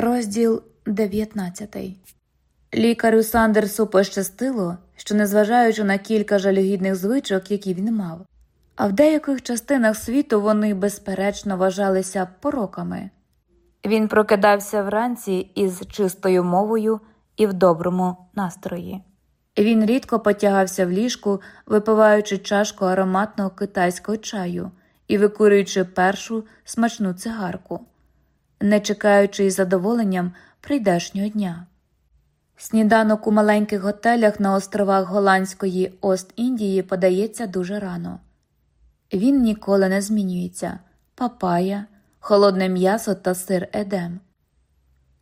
Розділ 19 Лікарю Сандерсу пощастило, що, незважаючи на кілька жалюгідних звичок, які він мав, а в деяких частинах світу вони, безперечно, вважалися пороками. Він прокидався вранці із чистою мовою і в доброму настрої. Він рідко потягався в ліжку, випиваючи чашку ароматного китайського чаю і викурюючи першу смачну цигарку, не чекаючи із задоволенням прийдешнього дня. Сніданок у маленьких готелях на островах Голландської Ост-Індії подається дуже рано. Він ніколи не змінюється папая, холодне м'ясо та сир едем.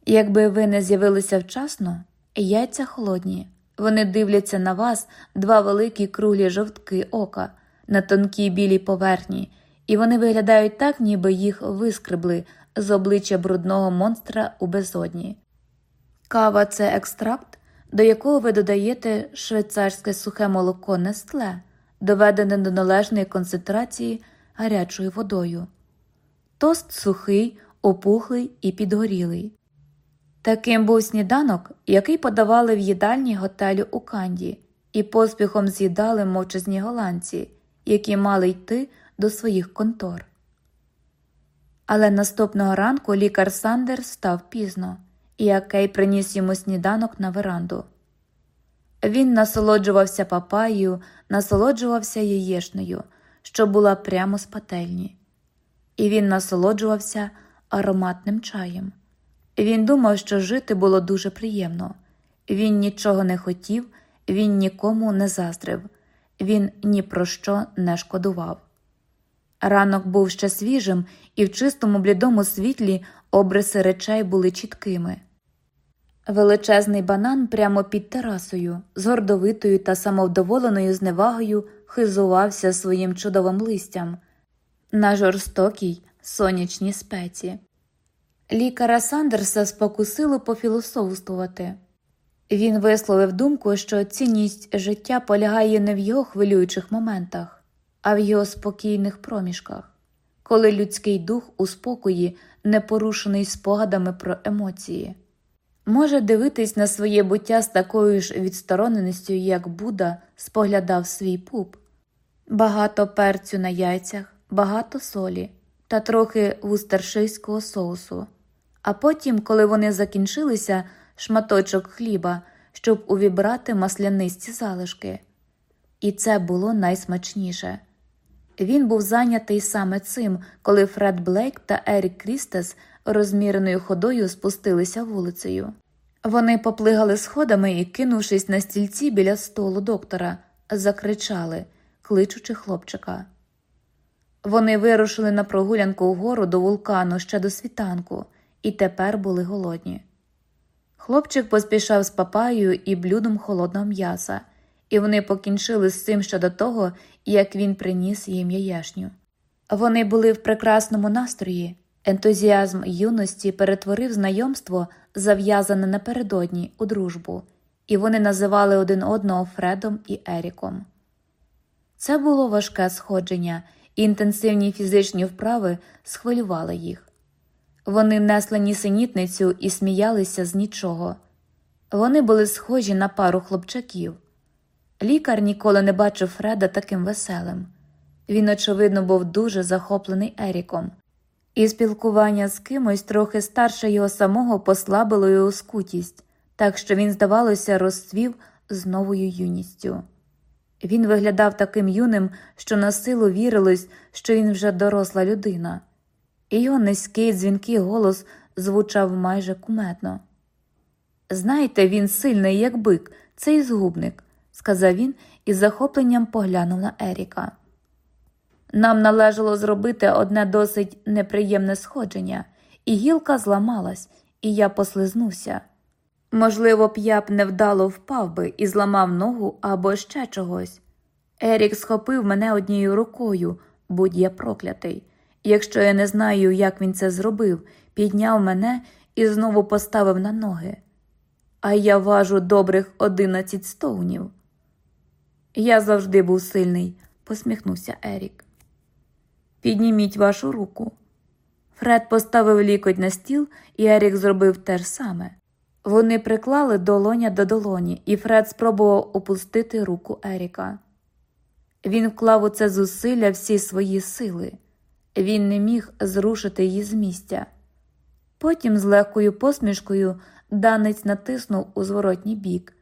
Якби ви не з'явилися вчасно, яйця холодні. Вони дивляться на вас два великі круглі жовтки ока на тонкій білій поверхні, і вони виглядають так, ніби їх вискребли з обличчя брудного монстра у безодні. Кава це екстракт, до якого ви додаєте швейцарське сухе молоко нестле, доведене до належної концентрації гарячою водою. Тост сухий, опухлий і підгорілий. Таким був сніданок, який подавали в їдальні готелю у Канді, і поспіхом з'їдали мовчазні голландці, які мали йти до своїх контор. Але наступного ранку лікар Сандер став пізно, і Акей приніс йому сніданок на веранду. Він насолоджувався папаєю, насолоджувався яєшнею, що була прямо з пательні, і він насолоджувався ароматним чаєм. Він думав, що жити було дуже приємно. Він нічого не хотів, він нікому не заздрив, він ні про що не шкодував. Ранок був ще свіжим, і в чистому блідому світлі обриси речей були чіткими. Величезний банан прямо під терасою, з гордовитою та самовдоволеною зневагою хизувався своїм чудовим листям на жорстокій сонячній спеці. Лікаря Сандерса спокусило пофілософствувати. Він висловив думку, що цінність життя полягає не в його хвилюючих моментах, а в його спокійних проміжках, коли людський дух у спокої не порушений спогадами про емоції, може дивитись на своє буття з такою ж відстороненістю, як Буда споглядав свій пуп, багато перцю на яйцях, багато солі та трохи вустершийського соусу. А потім, коли вони закінчилися, шматочок хліба, щоб увібрати маслянисті залишки. І це було найсмачніше. Він був зайнятий саме цим, коли Фред Блейк та Ерік Крістес розміреною ходою спустилися вулицею. Вони поплигали сходами і, кинувшись на стільці біля столу доктора, закричали, кличучи хлопчика. Вони вирушили на прогулянку вгору до вулкану ще до світанку і тепер були голодні. Хлопчик поспішав з папаєю і блюдом холодного м'яса, і вони покінчили з цим ще до того, як він приніс їм яєшню. Вони були в прекрасному настрої, ентузіазм юності перетворив знайомство, зав'язане напередодні у дружбу, і вони називали один одного Фредом і Еріком. Це було важке сходження, і інтенсивні фізичні вправи схвилювали їх. Вони несли нісенітницю і сміялися з нічого. Вони були схожі на пару хлопчаків. Лікар ніколи не бачив Фреда таким веселим. Він, очевидно, був дуже захоплений Еріком, і спілкування з кимось трохи старше його самого послабило його скутість, так що він, здавалося, розцвів з новою юністю. Він виглядав таким юним, що на силу вірилось, що він вже доросла людина і його низький дзвінкий голос звучав майже куметно. Знаєте, він сильний, як бик, цей згубник, сказав він і з захопленням поглянув на Еріка. Нам належало зробити одне досить неприємне сходження, і гілка зламалась, і я послизнувся. Можливо, б я б невдало впав би і зламав ногу або ще чогось. Ерік схопив мене однією рукою, будь я проклятий. Якщо я не знаю, як він це зробив, підняв мене і знову поставив на ноги. А я важу добрих одинадцять стоунів. Я завжди був сильний, посміхнувся Ерік. Підніміть вашу руку. Фред поставив лікоть на стіл, і Ерік зробив те ж саме. Вони приклали долоня до долоні, і Фред спробував опустити руку Еріка. Він вклав у це зусилля всі свої сили. Він не міг зрушити її з місця. Потім з легкою посмішкою данець натиснув у зворотній бік,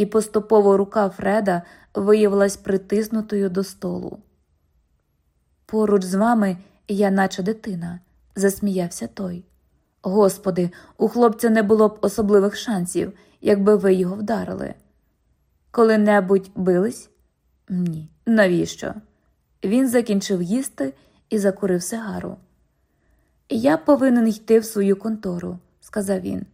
і поступово рука Фреда виявилась притиснутою до столу. Поруч з вами я, наче дитина, засміявся той. Господи, у хлопця не було б особливих шансів, якби ви його вдарили. Коли-небудь бились? Ні. Навіщо? Він закінчив їсти і закурив сигару. Я повинен йти в свою контору, сказав він.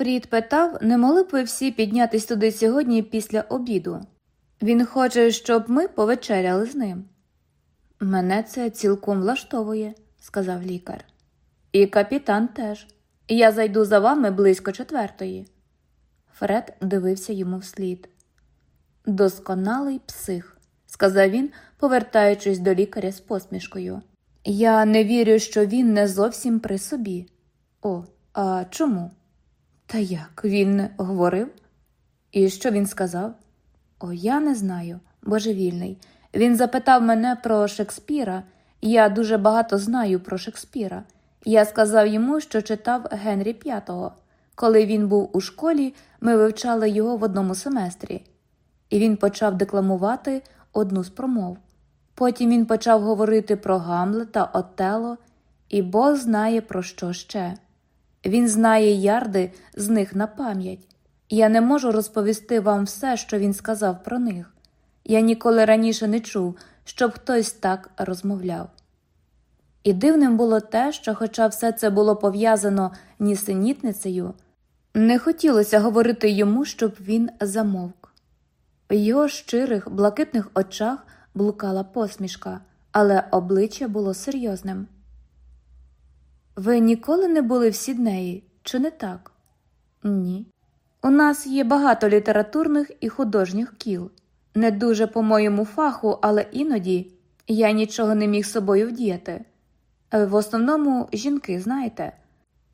Фрід питав, не могли б ви всі піднятись туди сьогодні після обіду. Він хоче, щоб ми повечеряли з ним. Мене це цілком влаштовує, сказав лікар. І капітан теж. Я зайду за вами близько четвертої. Фред дивився йому вслід. Досконалий псих, сказав він, повертаючись до лікаря з посмішкою. Я не вірю, що він не зовсім при собі. О, а чому? Та як він говорив? І що він сказав? О, я не знаю, божевільний. Він запитав мене про Шекспіра. Я дуже багато знаю про Шекспіра. Я сказав йому, що читав Генрі V. Коли він був у школі, ми вивчали його в одному семестрі, і він почав декламувати одну з промов. Потім він почав говорити про Гамлета, Отело, і Бог знає про що ще. Він знає ярди з них на пам'ять. Я не можу розповісти вам все, що він сказав про них. Я ніколи раніше не чув, щоб хтось так розмовляв. І дивним було те, що, хоча все це було пов'язано нісенітницею, не хотілося говорити йому, щоб він замовк. В його щирих, блакитних очах блукала посмішка, але обличчя було серйозним. Ви ніколи не були в Сіднеї, чи не так? Ні. У нас є багато літературних і художніх кіл. Не дуже по моєму фаху, але іноді я нічого не міг собою вдіяти. В основному жінки, знаєте,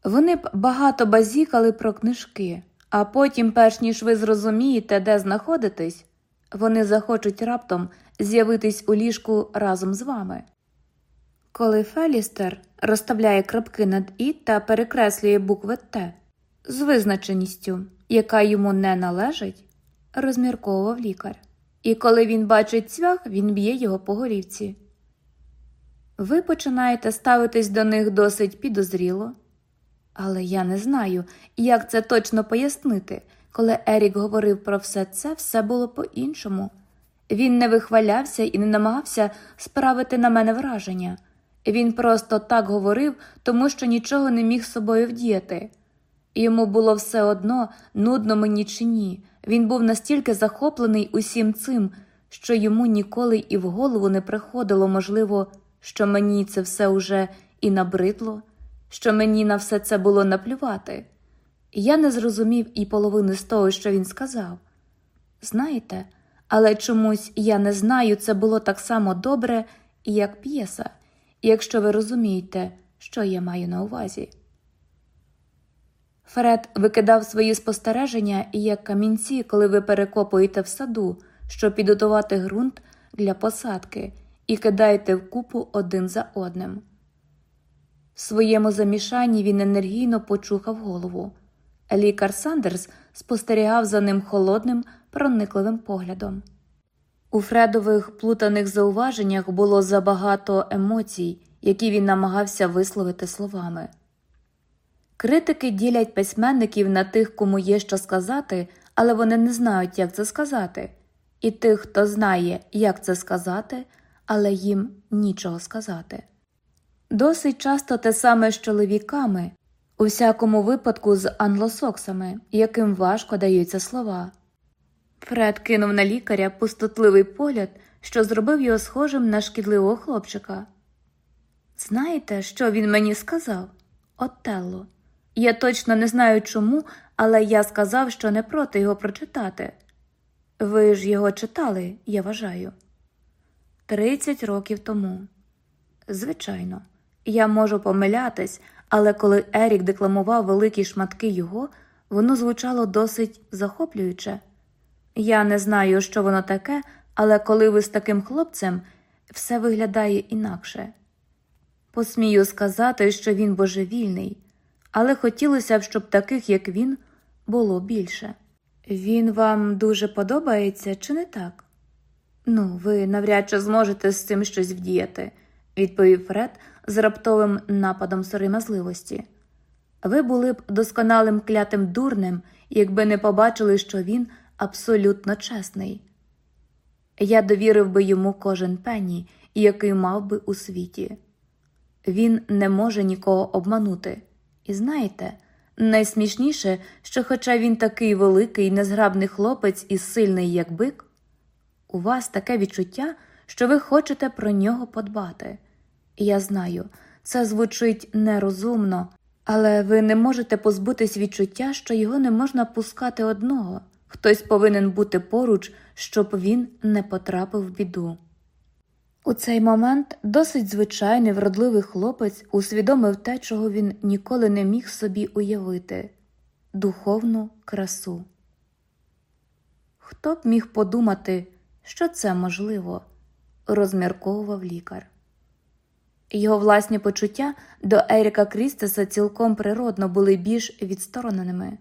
вони б багато базікали про книжки, а потім, перш ніж ви зрозумієте, де знаходитесь, вони захочуть раптом з'явитись у ліжку разом з вами. Коли Фелістер розставляє крапки над І та перекреслює букви Т з визначеністю, яка йому не належить, розмірковував лікар. І коли він бачить цвях, він б'є його по горівці. Ви починаєте ставитись до них досить підозріло, але я не знаю, як це точно пояснити. Коли Ерік говорив про все це, все було по-іншому. Він не вихвалявся і не намагався справити на мене враження. Він просто так говорив, тому що нічого не міг з собою вдіяти. Йому було все одно, нудно мені чи ні. Він був настільки захоплений усім цим, що йому ніколи і в голову не приходило, можливо, що мені це все уже і набридло, що мені на все це було наплювати. Я не зрозумів і половини з того, що він сказав. Знаєте, але чомусь я не знаю, це було так само добре, як п'єса, якщо ви розумієте, що я маю на увазі. Фред викидав свої спостереження як камінці, коли ви перекопуєте в саду, щоб підготувати ґрунт для посадки і кидаєте в купу один за одним. В своєму замішанні він енергійно почухав голову. Лікар Сандерс спостерігав за ним холодним, проникливим поглядом. У Фредових плутаних зауваженнях було забагато емоцій, які він намагався висловити словами. Критики ділять письменників на тих, кому є що сказати, але вони не знають, як це сказати, і тих, хто знає, як це сказати, але їм нічого сказати. Досить часто те саме з чоловіками, у всякому випадку з англосоксами, яким важко даються слова. Фред кинув на лікаря пустотливий погляд, що зробив його схожим на шкідливого хлопчика. Знаєте, що він мені сказав? Отелло. Я точно не знаю чому, але я сказав, що не проти його прочитати. Ви ж його читали, я вважаю. Тридцять років тому. Звичайно, Я можу помилятись, але коли Ерік декламував великі шматки його, воно звучало досить захоплююче. Я не знаю, що воно таке, але коли ви з таким хлопцем, все виглядає інакше. Посмію сказати, що він божевільний, але хотілося б, щоб таких, як він, було більше. Він вам дуже подобається, чи не так? Ну, ви навряд чи зможете з цим щось вдіяти, відповів Фред з раптовим нападом сором'язливості. Ви були б досконалим клятим дурнем, якби не побачили, що він абсолютно чесний. Я довірив би йому кожен пенні, який мав би у світі. Він не може нікого обманути. І знаєте, найсмішніше, що, хоча він такий великий, незграбний хлопець і сильний, як бик, у вас таке відчуття, що ви хочете про нього подбати. Я знаю, це звучить нерозумно, але ви не можете позбутись відчуття, що його не можна пускати одного. Хтось повинен бути поруч, щоб він не потрапив в біду. У цей момент досить звичайний вродливий хлопець усвідомив те, чого він ніколи не міг собі уявити духовну красу. Хто б міг подумати, що це можливо, розмірковував лікар. Його власні почуття до Еріка Крістеса цілком природно були більш відстороненими.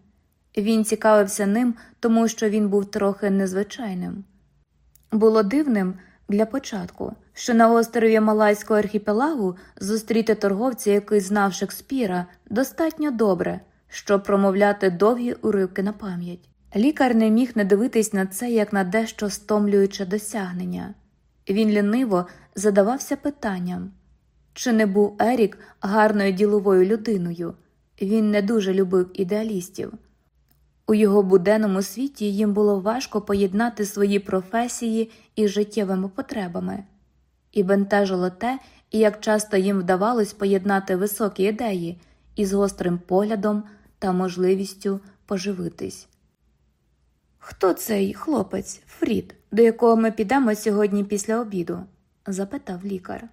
Він цікавився ним, тому що він був трохи незвичайним. Було дивним для початку, що на острові Малайського архіпелагу зустріти торговця, який знав Шекспіра, достатньо добре, щоб промовляти довгі уривки на пам'ять. Лікар не міг не дивитись на це як на дещо стомлююче досягнення. Він ліниво задавався питанням чи не був Ерік гарною діловою людиною? Він не дуже любив ідеалістів. У його буденному світі їм було важко поєднати свої професії із життєвими потребами, і бентежило те, як часто їм вдавалось поєднати високі ідеї із гострим поглядом та можливістю поживитись. Хто цей хлопець, Фрід, до якого ми підемо сьогодні після обіду? запитав лікар.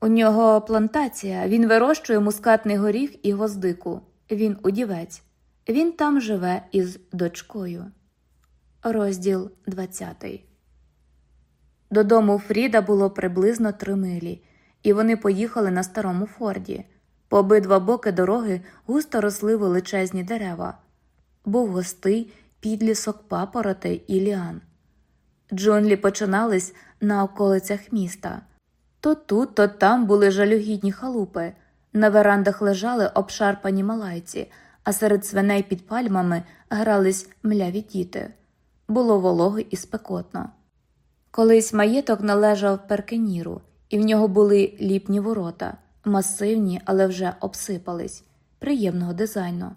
У нього плантація, він вирощує мускатний горіх і гвоздику. Він удівець. Він там живе із дочкою. Розділ 20 Додому Фріда було приблизно три милі, і вони поїхали на старому форді. По обидва боки дороги густо росли величезні дерева. Був густий підлісок папороти і ліан. Джунглі починались на околицях міста. То тут, то там були жалюгідні халупи. На верандах лежали обшарпані малайці, а серед свиней під пальмами грались мляві діти. Було волого і спекотно. Колись маєток належав перкеніру, і в нього були ліпні ворота, масивні, але вже обсипались, приємного дизайну.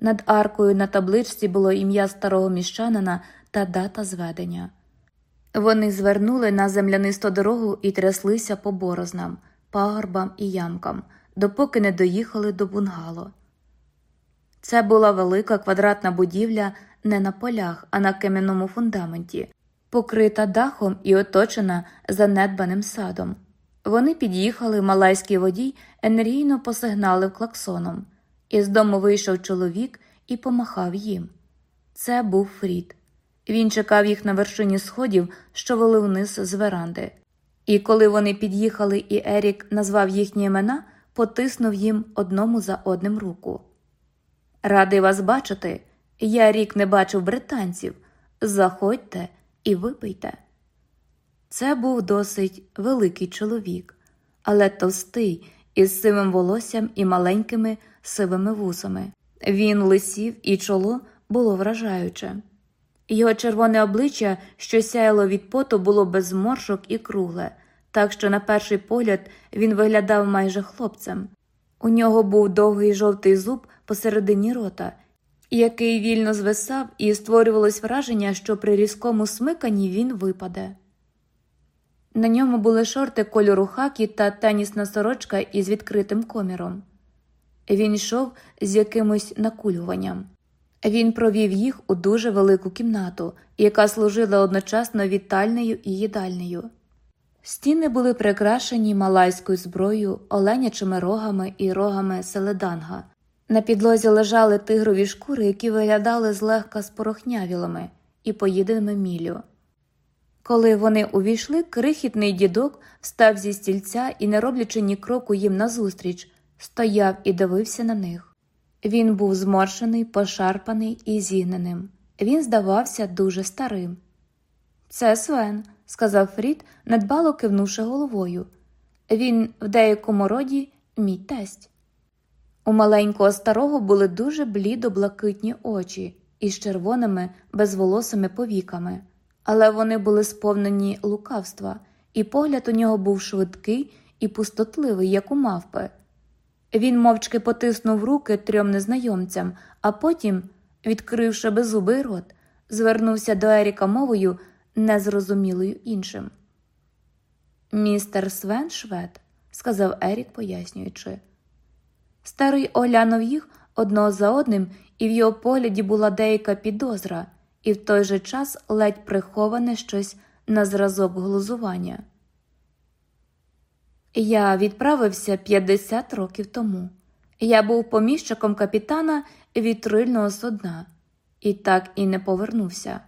Над аркою на табличці було ім'я старого міщанина та дата зведення. Вони звернули на землянисту дорогу і тряслися по борознам, пагорбам і ямкам, допоки не доїхали до бунгало. Це була велика квадратна будівля не на полях, а на кам'яному фундаменті, покрита дахом і оточена занедбаним садом. Вони під'їхали, малайський водій енергійно посигналив клаксоном. Із дому вийшов чоловік і помахав їм. Це був Фрід. Він чекав їх на вершині сходів, що вели вниз з веранди. І коли вони під'їхали, і Ерік назвав їхні імена, потиснув їм одному за одним руку. Радий вас бачити. Я рік не бачив британців. Заходьте і випийте. Це був досить великий чоловік, але товстий, із сивим волоссям і маленькими сивими вусами. Він лисів, і чоло було вражаюче. Його червоне обличчя, що сяяло від поту, було без зморшок і кругле, так що, на перший погляд, він виглядав майже хлопцем. У нього був довгий жовтий зуб посередині рота, який вільно звисав, і створювалось враження, що при різкому смиканні він випаде. На ньому були шорти кольору хакі та тенісна сорочка із відкритим коміром. Він йшов з якимось накулюванням. Він провів їх у дуже велику кімнату, яка служила одночасно вітальнею і їдальнею. Стіни були прикрашені малайською зброєю, оленячими рогами і рогами селеданга. На підлозі лежали тигрові шкури, які виглядали злегка спорохнявілими і поїденими мілю. Коли вони увійшли, крихітний дідок встав зі стільця і, не роблячи ні кроку їм назустріч, стояв і дивився на них. Він був зморшений, пошарпаний і зігненим. Він здавався дуже старим. Це Свен, сказав Фрід, недбало кивнувши головою. Він в деякому роді мій тесть. У маленького старого були дуже блідо блакитні очі із червоними безволосими повіками, але вони були сповнені лукавства, і погляд у нього був швидкий і пустотливий, як у мавпи. Він мовчки потиснув руки трьом незнайомцям, а потім, відкривши беззубий рот, звернувся до Еріка мовою, незрозумілою іншим. Містер Свен Швед, сказав Ерік, пояснюючи. Старий оглянув їх одного за одним, і в його погляді була деяка підозра, і в той же час ледь приховане щось на зразок глузування. Я відправився 50 років тому. Я був поміщиком капітана вітрильного судна і так і не повернувся.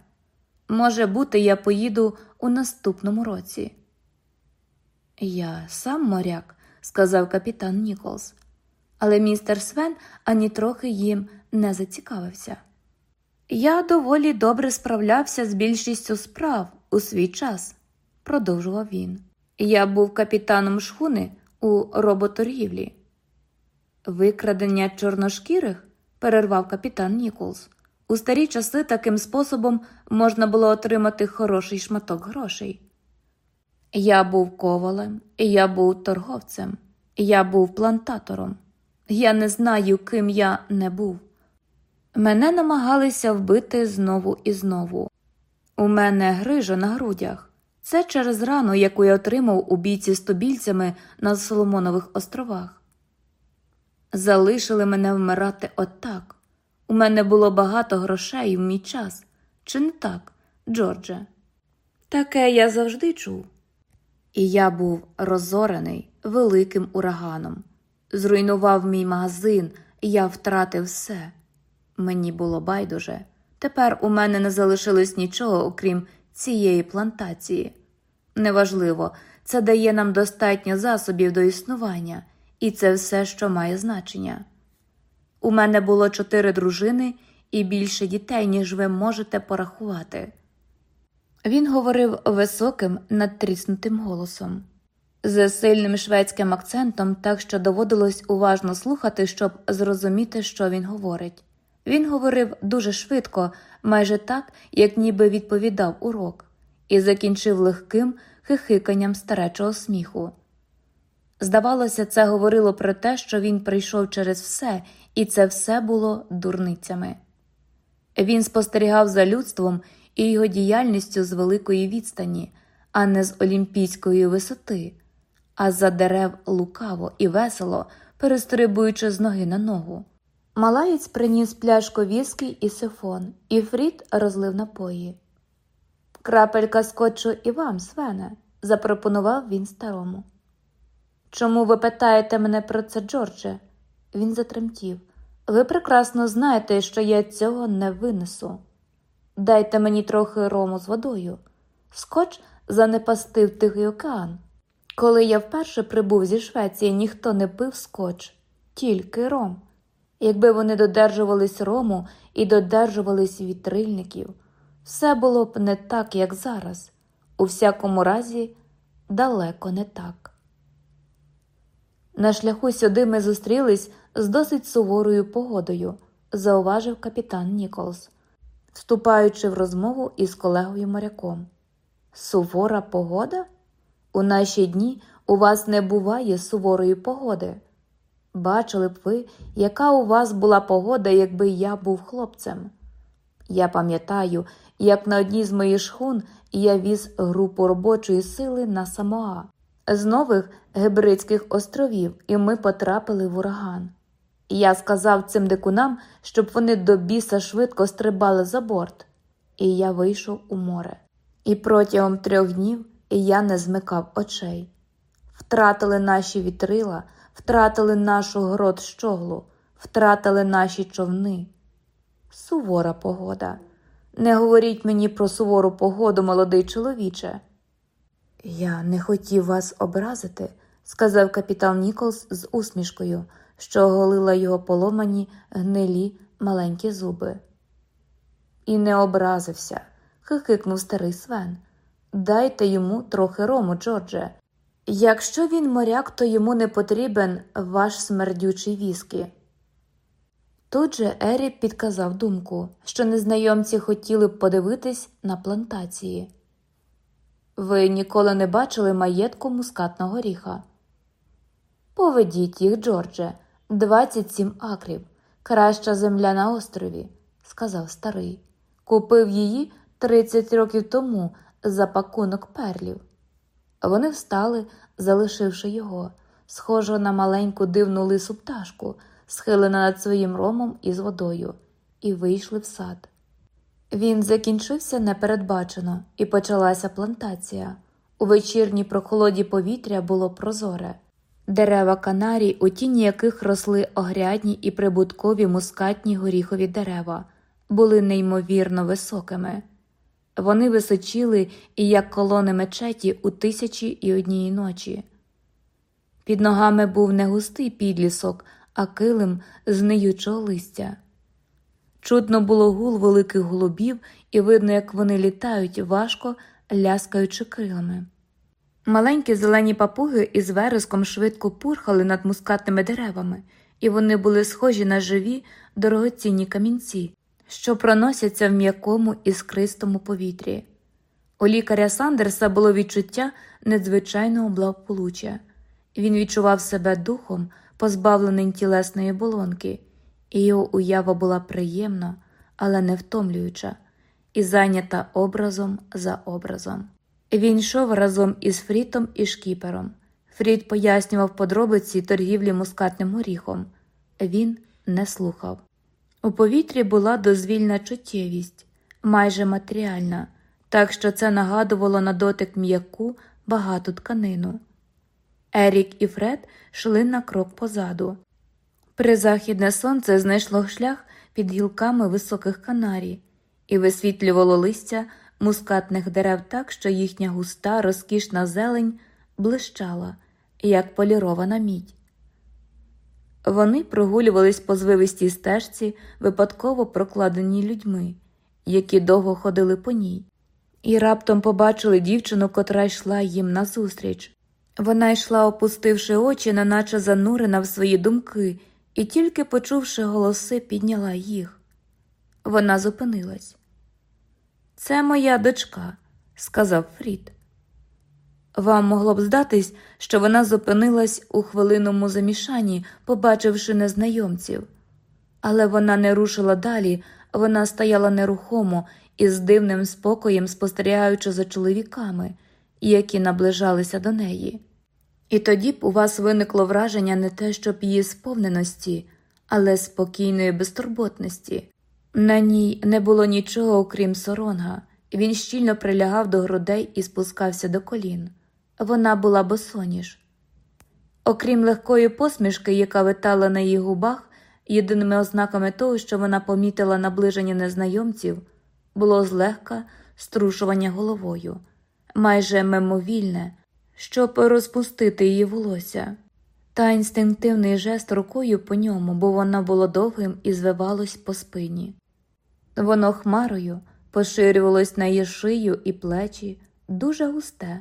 Може бути, я поїду у наступному році. Я сам моряк, сказав капітан Ніколс, але містер Свен ані трохи їм не зацікавився. Я доволі добре справлявся з більшістю справ у свій час, продовжував він. Я був капітаном шхуни у роботоргівлі. Викрадення чорношкірих, перервав капітан Ніколс. У старі часи таким способом можна було отримати хороший шматок грошей. Я був ковалем, я був торговцем, я був плантатором. Я не знаю, ким я не був. Мене намагалися вбити знову і знову. У мене грижа на грудях. Це через рану, яку я отримав у бійці з тобільцями на Соломонових островах. Залишили мене вмирати отак. У мене було багато грошей в мій час. Чи не так, Джордже? Таке я завжди чув. І я був розорений великим ураганом. Зруйнував мій магазин, я втратив все. Мені було байдуже. Тепер у мене не залишилось нічого, окрім цієї плантації. Неважливо, це дає нам достатньо засобів до існування, і це все, що має значення. У мене було чотири дружини і більше дітей, ніж ви можете порахувати. Він говорив високим, надтріснутим голосом, з сильним шведським акцентом, так що доводилось уважно слухати, щоб зрозуміти, що він говорить. Він говорив дуже швидко, майже так, як ніби відповідав урок, і закінчив легким хихиканням старечого сміху. Здавалося, це говорило про те, що він прийшов через все, і це все було дурницями. Він спостерігав за людством і його діяльністю з великої відстані, а не з олімпійської висоти, а за дерев лукаво і весело, перестрибуючи з ноги на ногу. Малаєць приніс пляшку віскі і сифон, і Фрід розлив напої. Крапелька скотчу і вам, Свене, запропонував він старому. Чому ви питаєте мене про це, Джордже? Він затремтів. Ви прекрасно знаєте, що я цього не винесу. Дайте мені трохи рому з водою. Скотч занепастив Тихий океан. Коли я вперше прибув зі Швеції, ніхто не пив скотч, тільки ром. Якби вони додержувались рому і додержувались вітрильників, все було б не так, як зараз, у всякому разі, далеко не так. На шляху сюди ми зустрілись з досить суворою погодою, зауважив капітан Ніколс, вступаючи в розмову із колегою моряком. Сувора погода? У наші дні у вас не буває суворої погоди. Бачили б ви, яка у вас була погода, якби я був хлопцем. Я пам'ятаю, як на одній з моїх шхун я віз групу робочої сили на Самоа з нових Гебридських островів, і ми потрапили в ураган. Я сказав цим дикунам, щоб вони до біса швидко стрибали за борт, і я вийшов у море. І протягом трьох днів я не змикав очей. Втратили наші вітрила, втратили нашу грот щоглу, втратили наші човни. Сувора погода. Не говоріть мені про сувору погоду, молодий чоловіче. Я не хотів вас образити, сказав капітан Ніколс з усмішкою, що оголила його поломані гнилі маленькі зуби. І не образився, хихикнув старий Свен. Дайте йому трохи рому, Джордже. Якщо він моряк, то йому не потрібен ваш смердючий віскі. Тут же Ері підказав думку, що незнайомці хотіли б подивитись на плантації. Ви ніколи не бачили маєтку мускатного ріха. Поведіть їх, Джордже, 27 акрів, краща земля на острові, сказав старий. Купив її 30 років тому за пакунок перлів. Вони встали, залишивши його, схожого на маленьку дивну лису пташку, схилена над своїм ромом із водою, і вийшли в сад. Він закінчився непередбачено, і почалася плантація. У вечірній прохолоді повітря було прозоре. Дерева канарій, у тіні яких росли огрядні і прибуткові мускатні горіхові дерева, були неймовірно високими. Вони височили і як колони мечеті у тисячі і однієї ночі. Під ногами був не густий підлісок, а килим з ниючого листя. Чутно було гул великих голубів, і видно, як вони літають важко, ляскаючи крилами. Маленькі зелені папуги із вереском швидко пурхали над мускатними деревами, і вони були схожі на живі дорогоцінні камінці, що проносяться в м'якому іскристому повітрі. У лікаря Сандерса було відчуття надзвичайного благополуччя. Він відчував себе духом, позбавленим тілесної оболонки, його уява була приємна, але не втомлююча, і зайнята образом за образом. Він йшов разом із Фрітом і шкіпером. Фріт пояснював подробиці торгівлі мускатним горіхом. Він не слухав. У повітрі була дозвільна чуттєвість, майже матеріальна, так що це нагадувало на дотик м'яку багату тканину. Ерік і Фред йшли на крок позаду. Призахідне сонце знайшло шлях під гілками високих канарій і висвітлювало листя мускатних дерев так, що їхня густа, розкішна зелень блищала, як полірована мідь. Вони прогулювались по звивистій стежці, випадково прокладеній людьми, які довго ходили по ній, і раптом побачили дівчину, котра йшла їм назустріч. Вона йшла, опустивши очі, неначе занурена в свої думки, і тільки почувши голоси, підняла їх. Вона зупинилась. Це моя дочка, сказав Фрід. Вам могло б здатись, що вона зупинилась у хвилинному замішанні, побачивши незнайомців, але вона не рушила далі, вона стояла нерухомо і з дивним спокоєм спостерігаючи за чоловіками, які наближалися до неї. І тоді б у вас виникло враження не те, щоб її сповненості, але спокійної безтурботності. На ній не було нічого, окрім соронга, він щільно прилягав до грудей і спускався до колін. Вона була босоніж. Окрім легкої посмішки, яка витала на її губах, єдиними ознаками того, що вона помітила наближення незнайомців, було злегка струшування головою, майже мимовільне, щоб розпустити її волосся, та інстинктивний жест рукою по ньому, бо воно було довгим і звивалось по спині. Воно хмарою поширювалось на її шию і плечі, дуже густе,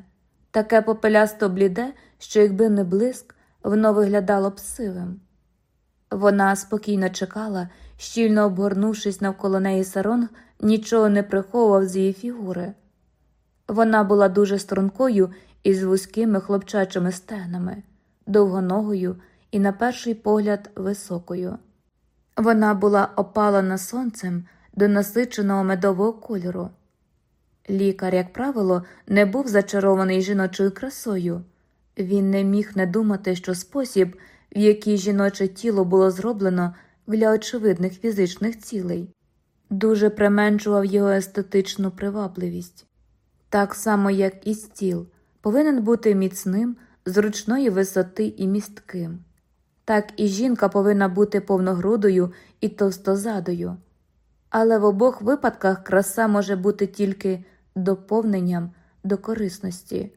таке попелясто бліде, що, якби не блиск, воно виглядало б сивим. Вона спокійно чекала, щільно обгорнувшись навколо неї саронг, нічого не приховував з її фігури. Вона була дуже стрункою із вузькими хлопчачими стегнами, довгоногою і, на перший погляд, високою. Вона була опалена сонцем до насиченого медового кольору. Лікар, як правило, не був зачарований жіночою красою. Він не міг не думати, що спосіб, в який жіноче тіло було зроблено для очевидних фізичних цілей, дуже применшував його естетичну привабливість, так само, як і стіл, повинен бути міцним, зручної висоти і містким. Так і жінка повинна бути повногрудою і товстозадою. Але в обох випадках краса може бути тільки доповненням до корисності.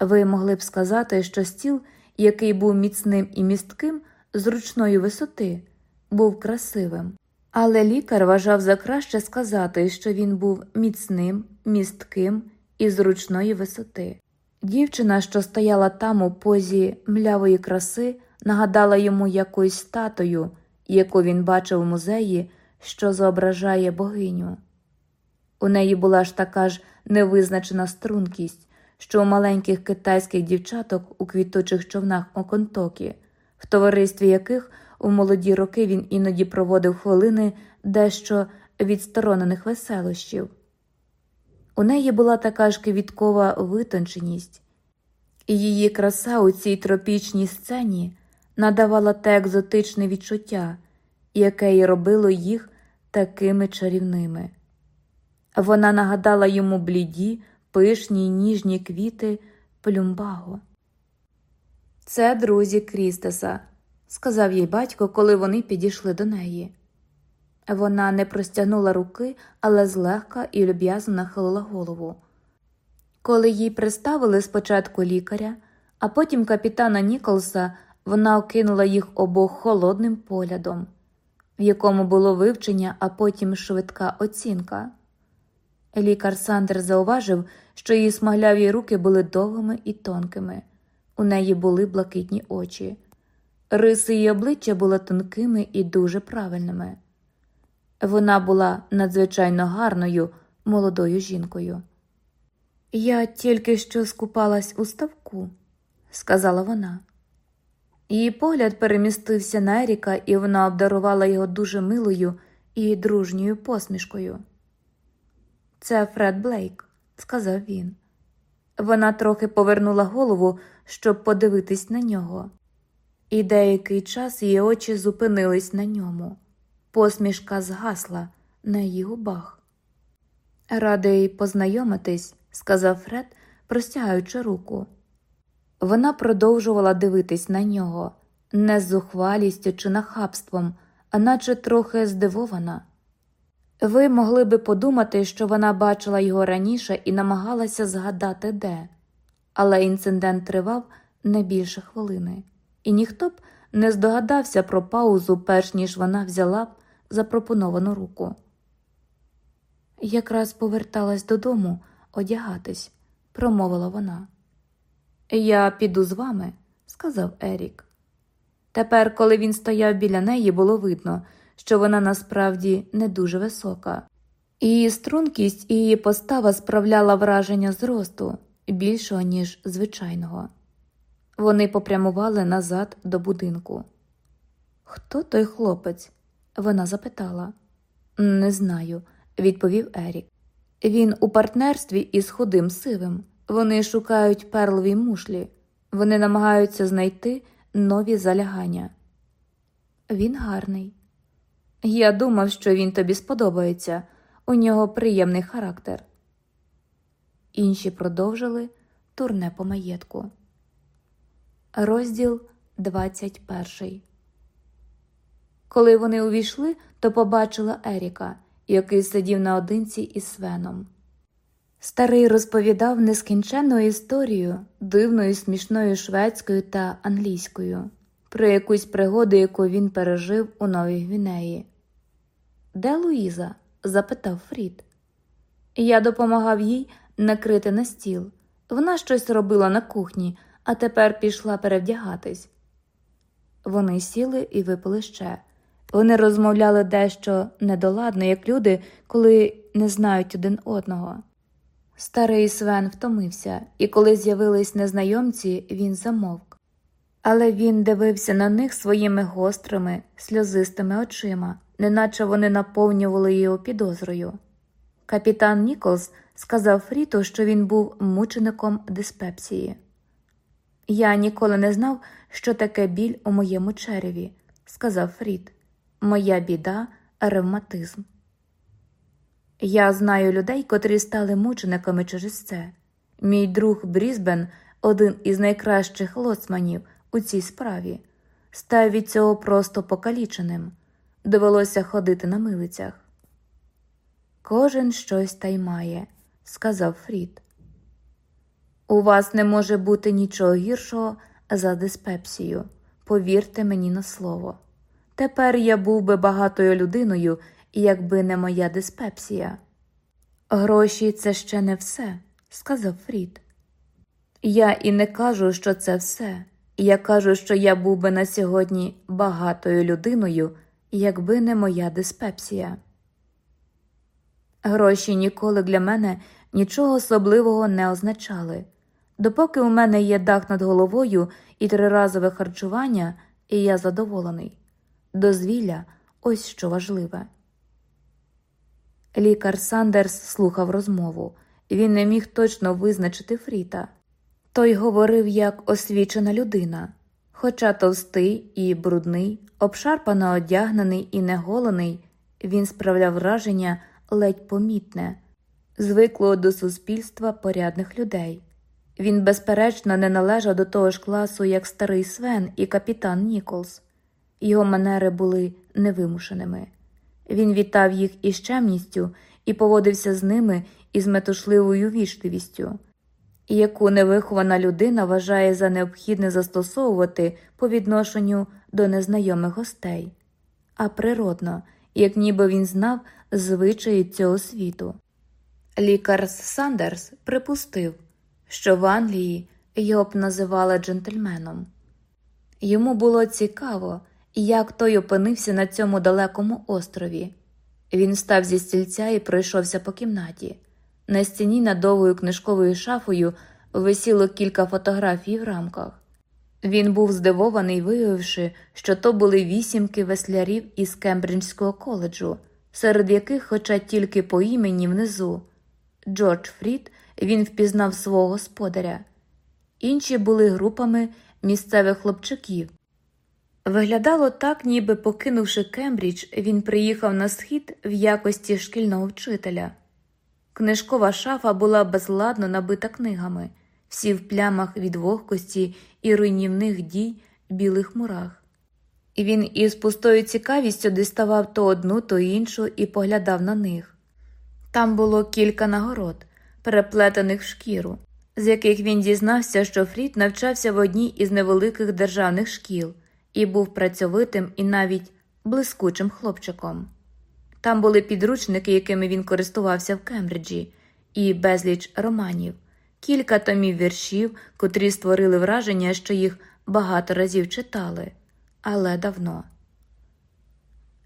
Ви могли б сказати, що стіл, який був міцним і містким, зручної висоти, був красивим, але лікар вважав за краще сказати, що він був міцним, містким і зручної висоти. Дівчина, що стояла там у позі млявої краси, нагадала йому якусь статую, яку він бачив у музеї, що зображає богиню. У неї була ж така ж невизначена стрункість, що у маленьких китайських дівчаток у квітучих човнах Оконтокі, в товаристві яких у молоді роки він іноді проводив хвилини дещо відсторонених веселощів. У неї була така ж квіткова витонченість, і її краса у цій тропічній сцені надавала те екзотичне відчуття, яке й робило їх такими чарівними. Вона нагадала йому бліді, пишні й ніжні квіти плюмбаго. Це друзі Крістеса, сказав їй батько, коли вони підійшли до неї. Вона не простягнула руки, але злегка і люб'язно нахилила голову. Коли їй приставили спочатку лікаря, а потім капітана Ніколса, вона окинула їх обох холодним поглядом, в якому було вивчення, а потім швидка оцінка. Лікар Сандер зауважив, що її смагляві руки були довгими і тонкими, у неї були блакитні очі. Риси її обличчя були тонкими і дуже правильними. Вона була надзвичайно гарною молодою жінкою. Я тільки що скупалась у ставку, сказала вона. Її погляд перемістився на Еріка, і вона обдарувала його дуже милою і дружньою посмішкою. Це Фред Блейк, сказав він. Вона трохи повернула голову, щоб подивитись на нього, і деякий час її очі зупинились на ньому. Посмішка згасла на її губах. Радий познайомитись, сказав Фред, простягаючи руку. Вона продовжувала дивитись на нього, не з зухвалістю чи нахабством, а наче трохи здивована. Ви могли би подумати, що вона бачила його раніше і намагалася згадати де, але інцидент тривав не більше хвилини, і ніхто б не здогадався про паузу, перш ніж вона взяла б запропоновану руку. Якраз поверталась додому одягатись, промовила вона. Я піду з вами, сказав Ерік. Тепер, коли він стояв біля неї, було видно, що вона насправді не дуже висока. Її стрункість і її постава справляла враження зросту більшого, ніж звичайного. Вони попрямували назад до будинку. Хто той хлопець? Вона запитала. Не знаю, відповів Ерік. Він у партнерстві із худим сивим. Вони шукають перлові мушлі, вони намагаються знайти нові залягання. Він гарний. Я думав, що він тобі сподобається, у нього приємний характер. Інші продовжили турне по маєтку. Розділ 21 Коли вони увійшли, то побачила Еріка, який сидів наодинці із Свеном. Старий розповідав нескінченну історію дивною смішною шведською та англійською про якусь пригоду, яку він пережив у Новій Гвінеї. Де Луїза? запитав Фрід. Я допомагав їй накрити на стіл. Вона щось робила на кухні, а тепер пішла перевдягатись. Вони сіли і випили ще. Вони розмовляли дещо недоладно, як люди, коли не знають один одного. Старий Свен втомився, і коли з'явились незнайомці, він замовк. Але він дивився на них своїми гострими, сльозистими очима, неначе вони наповнювали його підозрою. Капітан Ніколс сказав Фріту, що він був мучеником диспепсії. Я ніколи не знав, що таке біль у моєму череві, сказав Фрід. Моя біда ревматизм. Я знаю людей, котрі стали мучениками через це. Мій друг Брізбен, один із найкращих лоцманів у цій справі, став від цього просто покаліченим. Довелося ходити на милицях. Кожен щось та й має, сказав Фрід. У вас не може бути нічого гіршого за диспепсію. Повірте мені на слово. Тепер я був би багатою людиною, якби не моя диспепсія. Гроші це ще не все, сказав Фрід. Я і не кажу, що це все. Я кажу, що я був би на сьогодні багатою людиною, якби не моя диспепсія. Гроші ніколи для мене нічого особливого не означали. Допоки у мене є дах над головою і триразове харчування, і я задоволений. Дозвілля ось що важливе. Лікар Сандерс слухав розмову. Він не міг точно визначити Фріта. Той говорив як освічена людина, хоча товстий і брудний, обшарпано одягнений і неголений, він справляв враження ледь помітне, звиклого до суспільства порядних людей. Він, безперечно, не належав до того ж класу, як старий Свен і капітан Ніколс. Його манери були невимушеними. Він вітав їх із чемністю і поводився з ними із метушливою вічливістю, яку невихована людина вважає за необхідне застосовувати по відношенню до незнайомих гостей, а природно, як ніби він знав звичаї цього світу. Лікар Сандерс припустив, що в Англії його б називали джентльменом. Йому було цікаво, як той опинився на цьому далекому острові. Він встав зі стільця і пройшовся по кімнаті. На стіні над довгою книжковою шафою висіло кілька фотографій в рамках. Він був здивований, виявивши, що то були вісімки веслярів із Кембриджського коледжу, серед яких, хоча тільки по імені внизу, Джордж Фрід він впізнав свого господаря. Інші були групами місцевих хлопчаків. Виглядало так, ніби покинувши Кембридж, він приїхав на схід в якості шкільного вчителя. Книжкова шафа була безладно набита книгами, всі в плямах від вогкості і руйнівних дій білих мурах. І він із пустою цікавістю діставав то одну, то іншу і поглядав на них. Там було кілька нагород, переплетених в шкіру, з яких він дізнався, що Фрід навчався в одній із невеликих державних шкіл і був працьовитим і навіть блискучим хлопчиком. Там були підручники, якими він користувався в Кембриджі, і безліч романів, кілька томів віршів, котрі створили враження, що їх багато разів читали, але давно.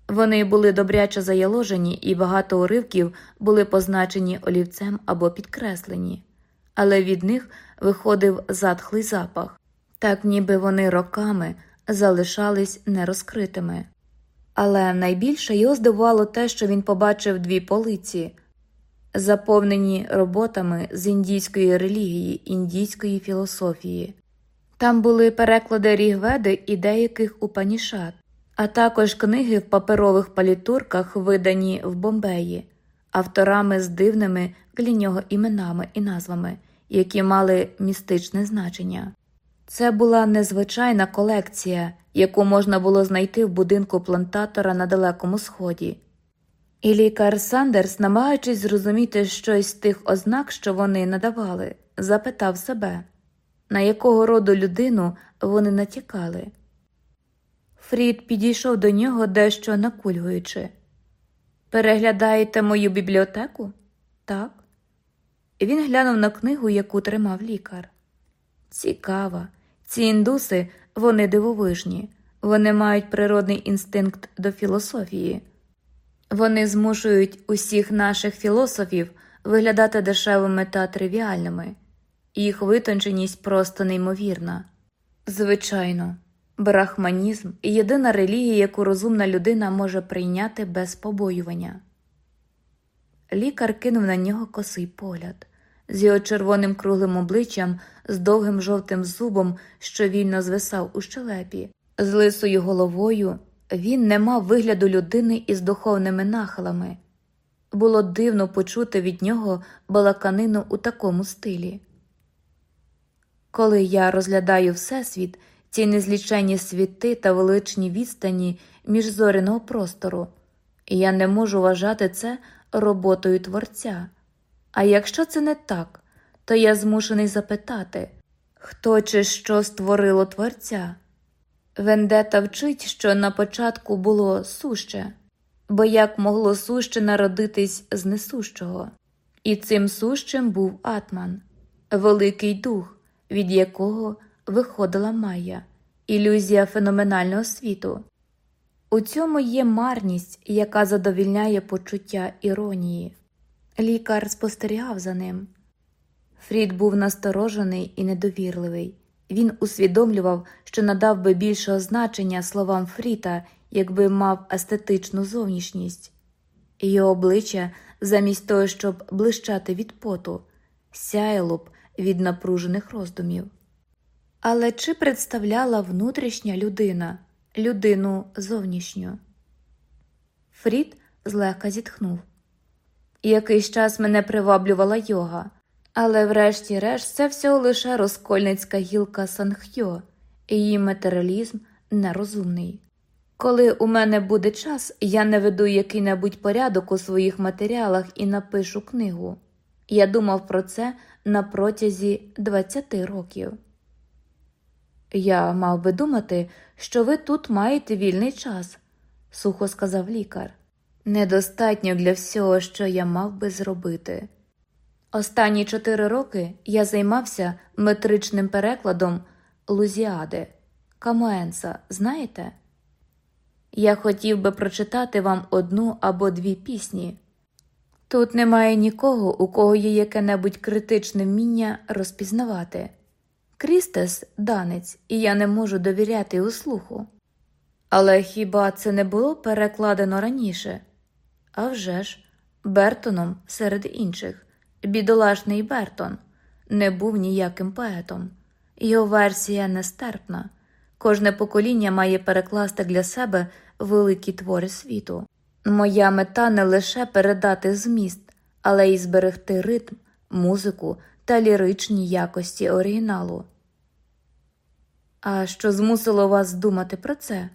Вони були добряче заяложені, і багато уривків були позначені олівцем або підкреслені, але від них виходив затхлий запах, так ніби вони роками залишались нерозкритими. Але найбільше його здивувало те, що він побачив дві полиці, заповнені роботами з індійської релігії, індійської філософії. Там були переклади рігведи і деяких упанішат, а також книги в паперових палітурках, видані в Бомбеї, авторами з дивними для нього іменами і назвами, які мали містичне значення. Це була незвичайна колекція, яку можна було знайти в будинку плантатора на Далекому Сході. І лікар Сандерс, намагаючись зрозуміти щось з тих ознак, що вони надавали, запитав себе, на якого роду людину вони натякали. Фрід підійшов до нього дещо накульгуючи. Переглядаєте мою бібліотеку? Так. Він глянув на книгу, яку тримав лікар. Цікава. Ці індуси, вони дивовижні, вони мають природний інстинкт до філософії. Вони змушують усіх наших філософів виглядати дешевими та тривіальними, їх витонченість просто неймовірна. Звичайно, брахманізм єдина релігія, яку розумна людина може прийняти без побоювання. Лікар кинув на нього косий погляд з його червоним круглим обличчям, з довгим жовтим зубом, що вільно звисав у щелепі, з лисою головою. Він не мав вигляду людини із духовними нахилами. Було дивно почути від нього балаканину у такому стилі. Коли я розглядаю Всесвіт, ці незлічені світи та величні відстані міжзоряного простору, я не можу вважати це роботою творця. А якщо це не так, то я змушений запитати, хто чи що створило творця? Вендета вчить, що на початку було суще, бо як могло суще народитись з несущого? І цим сущим був Атман, великий дух, від якого виходила Майя, ілюзія феноменального світу. У цьому є марність, яка задовільняє почуття іронії. Лікар спостерігав за ним. Фрід був насторожений і недовірливий. Він усвідомлював, що надав би більшого значення словам Фріта, якби мав естетичну зовнішність. Його обличчя, замість того, щоб блищати від поту, сяяло б від напружених роздумів. Але чи представляла внутрішня людина людину зовнішню? Фрід злегка зітхнув. Якийсь час мене приваблювала йога, але врешті-решт це всього лише розкольницька гілка Санхьо, її матеріалізм нерозумний. Коли у мене буде час, я не веду який-небудь порядок у своїх матеріалах і напишу книгу. Я думав про це на протязі 20 років. Я мав би думати, що ви тут маєте вільний час, сухо сказав лікар. Недостатньо для всього, що я мав би зробити. Останні чотири роки я займався метричним перекладом Лузіади Камоенса, знаєте? Я хотів би прочитати вам одну або дві пісні. Тут немає нікого, у кого є яке-небудь критичне вміння розпізнавати. Крістес данець, і я не можу довіряти у слуху. Але хіба це не було перекладено раніше? А вже ж, Бертоном серед інших, бідолашний Бертон, не був ніяким поетом. Його версія нестерпна. Кожне покоління має перекласти для себе великі твори світу. Моя мета не лише передати зміст, але й зберегти ритм, музику та ліричні якості оригіналу. А що змусило вас думати про це?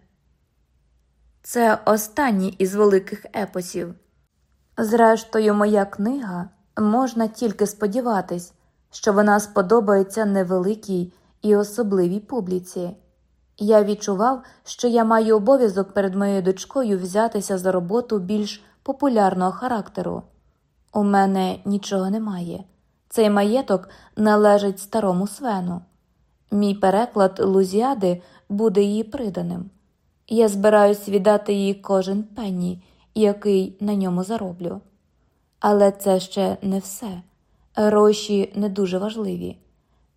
Це останній із великих епосів. Зрештою, моя книга можна тільки сподіватись, що вона сподобається невеликій і особливій публіці. Я відчував, що я маю обов'язок перед моєю дочкою взятися за роботу більш популярного характеру. У мене нічого немає. Цей маєток належить старому свену. Мій переклад Лузіади буде її приданим. Я збираюсь віддати їй кожен пенні, який на ньому зароблю. Але це ще не все. Гроші не дуже важливі.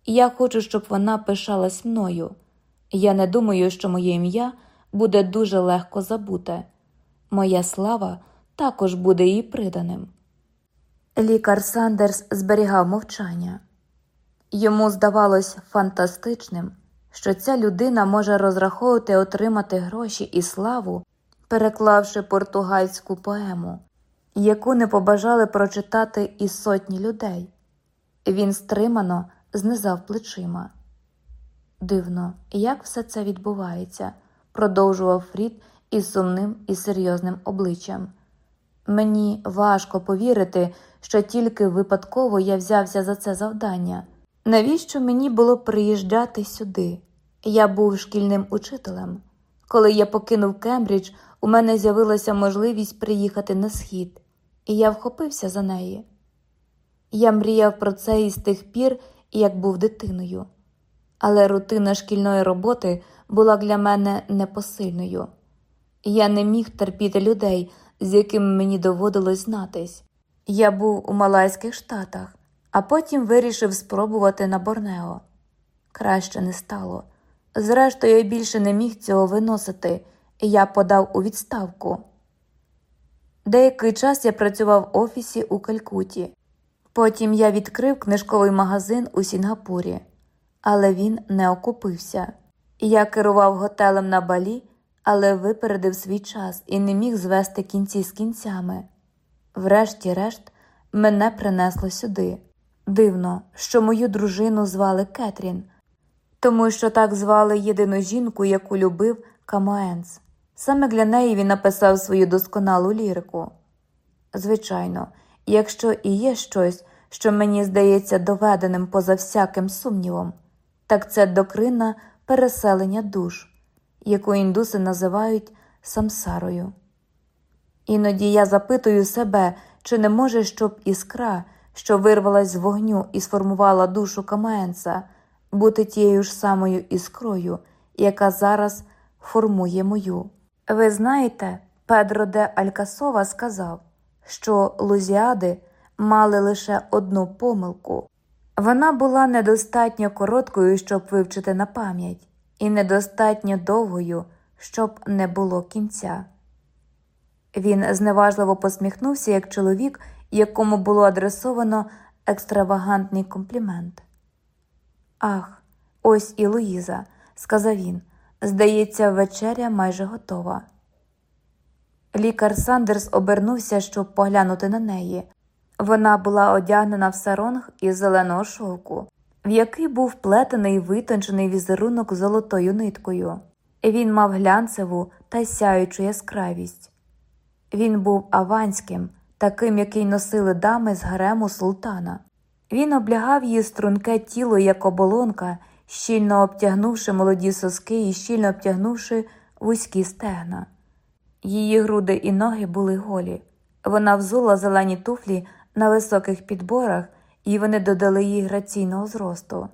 Я хочу, щоб вона пишалась мною. Я не думаю, що моє ім'я буде дуже легко забуте. Моя слава також буде їй приданим. Лікар Сандерс зберігав мовчання. Йому здавалось фантастичним, що ця людина може розраховувати отримати гроші і славу, переклавши португальську поему, яку не побажали прочитати і сотні людей. Він стримано знизав плечима. Дивно, як все це відбувається, продовжував Фрід із сумним і серйозним обличчям. Мені важко повірити, що тільки випадково я взявся за це завдання. Навіщо мені було приїжджати сюди? Я був шкільним учителем. Коли я покинув Кембридж, у мене з'явилася можливість приїхати на схід, і я вхопився за неї. Я мріяв про це із тих пір, як був дитиною, але рутина шкільної роботи була для мене непосильною. Я не міг терпіти людей, з якими мені доводилось знатись. Я був у Малайських Штатах, а потім вирішив спробувати на Борнео. Краще не стало. Зрештою, я більше не міг цього виносити, і я подав у відставку. Деякий час я працював в офісі у Калькуті. Потім я відкрив книжковий магазин у Сінгапурі, але він не окупився. Я керував готелем на балі, але випередив свій час і не міг звести кінці з кінцями. Врешті-решт, мене принесло сюди. Дивно, що мою дружину звали Кетрін, тому що так звали єдину жінку, яку любив Камоенц. Саме для неї він написав свою досконалу лірику. Звичайно, якщо і є щось, що мені здається доведеним поза всяким сумнівом, так це докрина переселення душ, яку індуси називають самсарою. Іноді я запитую себе, чи не може, щоб іскра, що вирвалась з вогню і сформувала душу Камаенца, бути тією ж самою іскрою, яка зараз формує мою. Ви знаєте, Педро де Алькасова сказав, що лузіади мали лише одну помилку. Вона була недостатньо короткою, щоб вивчити на пам'ять, і недостатньо довгою, щоб не було кінця. Він зневажливо посміхнувся як чоловік, якому було адресовано екстравагантний комплімент. Ах, ось і Луїза, сказав він. Здається, вечеря майже готова. Лікар Сандерс обернувся, щоб поглянути на неї. Вона була одягнена в саронг із зеленого шовку, в який був плетений витончений візерунок золотою ниткою. Він мав глянцеву та сяючу яскравість. Він був аванським, таким, який носили дами з гарему султана. Він облягав її струнке тіло, як оболонка, щільно обтягнувши молоді соски і щільно обтягнувши вузькі стегна. Її груди і ноги були голі. Вона взула зелені туфлі на високих підборах, і вони додали їй граційного зросту.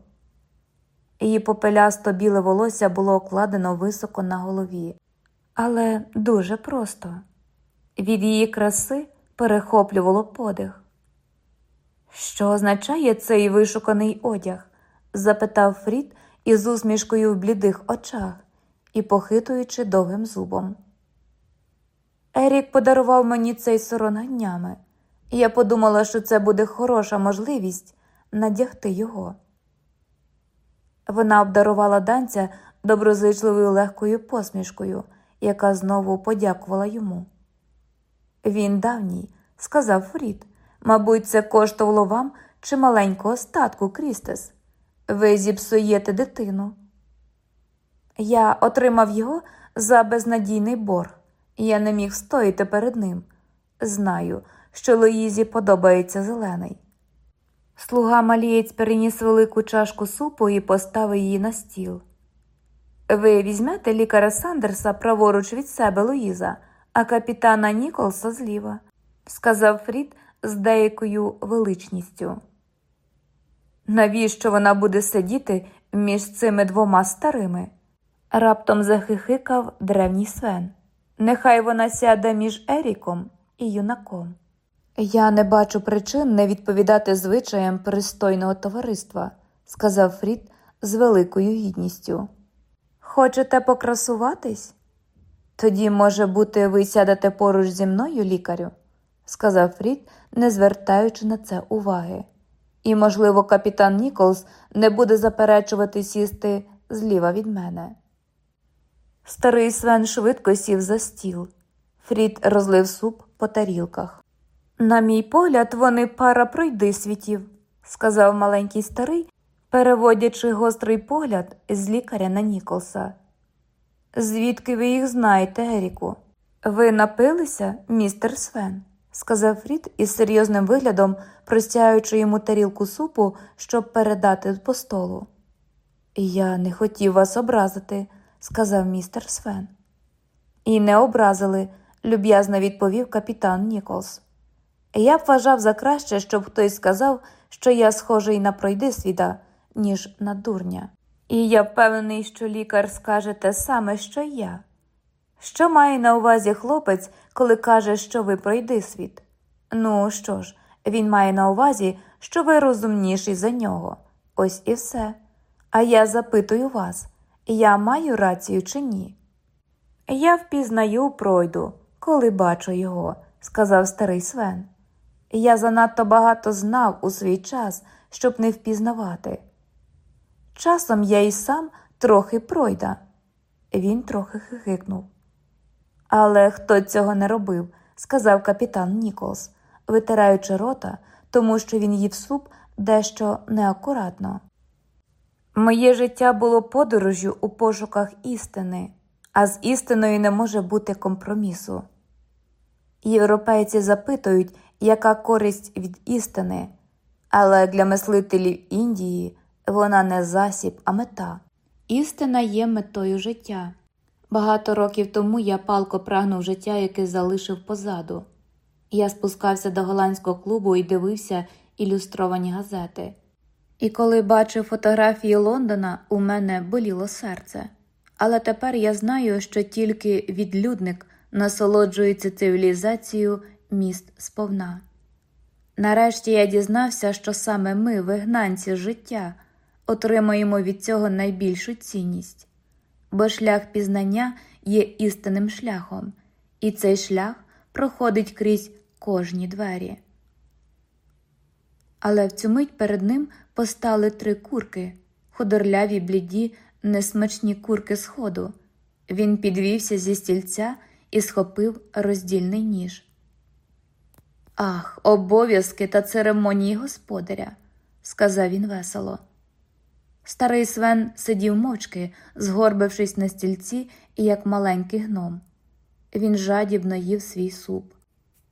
Її попелясто біле волосся було окладено високо на голові, але дуже просто. Від її краси перехоплювало подих. Що означає цей вишуканий одяг? запитав Фрід із усмішкою в блідих очах і похитуючи довгим зубом. Ерік подарував мені цей сорон днями. Я подумала, що це буде хороша можливість надягти його. Вона обдарувала данця доброзичливою легкою посмішкою, яка знову подякувала йому. Він давній, сказав Фрід. Мабуть, це коштувало вам чималенького статку, Крістес. Ви зіпсуєте дитину. Я отримав його за безнадійний борг, я не міг стояти перед ним. Знаю, що Луїзі подобається зелений. Слуга малієць переніс велику чашку супу і поставив її на стіл. Ви візьмете лікаря Сандерса праворуч від себе, Луїза, а капітана Ніколса зліва, сказав Фрід з деякою величністю. Навіщо вона буде сидіти між цими двома старими? Раптом захихикав древній свен. Нехай вона сяде між Еріком і юнаком. Я не бачу причин не відповідати звичаям пристойного товариства, сказав Фрід з великою гідністю. Хочете покрасуватись? Тоді, може бути, ви сядете поруч зі мною, лікарю, сказав Фрід, не звертаючи на це уваги. І, можливо, капітан Ніколс не буде заперечувати сісти зліва від мене. Старий Свен швидко сів за стіл. Фрід розлив суп по тарілках. На мій погляд, вони пара пройди світів, сказав маленький старий, переводячи гострий погляд з лікаря на Ніколса. Звідки ви їх знаєте, Еріку? Ви напилися, містер Свен, сказав Фрід із серйозним виглядом, простяючи йому тарілку супу, щоб передати по столу. Я не хотів вас образити, сказав містер Свен. І не образили, люб'язно відповів капітан Ніколс. Я б вважав за краще, щоб хтось сказав, що я схожий на пройдисвіда, ніж на дурня. І я впевнений, що лікар скаже те саме, що я. Що має на увазі хлопець, коли каже, що ви пройди світ? Ну що ж, він має на увазі, що ви розумніші за нього. Ось і все. А я запитую вас я маю рацію чи ні? Я впізнаю пройду, коли бачу його, сказав старий Свен. Я занадто багато знав у свій час, щоб не впізнавати. Часом я й сам трохи пройда. Він трохи хихикнув. Але хто цього не робив, сказав капітан Ніколс, витираючи рота, тому що він їв суп дещо неакуратно. Моє життя було подорожю у пошуках істини, а з істиною не може бути компромісу. Європейці запитують, яка користь від істини, але для мислителів Індії вона не засіб, а мета. Істина є метою життя. Багато років тому я палко прагнув життя, яке залишив позаду. Я спускався до голландського клубу і дивився ілюстровані газети. І коли бачив фотографії Лондона, у мене боліло серце. Але тепер я знаю, що тільки відлюдник насолоджується цивілізацією міст сповна. Нарешті я дізнався, що саме ми, вигнанці життя, отримаємо від цього найбільшу цінність, бо шлях пізнання є істинним шляхом, і цей шлях проходить крізь кожні двері. Але в цю мить перед ним постали три курки, худорляві, бліді, несмачні курки сходу. Він підвівся зі стільця і схопив роздільний ніж. Ах, обов'язки та церемонії господаря, сказав він весело. Старий Свен сидів мовчки, згорбившись на стільці, як маленький гном. Він жадібно їв свій суп.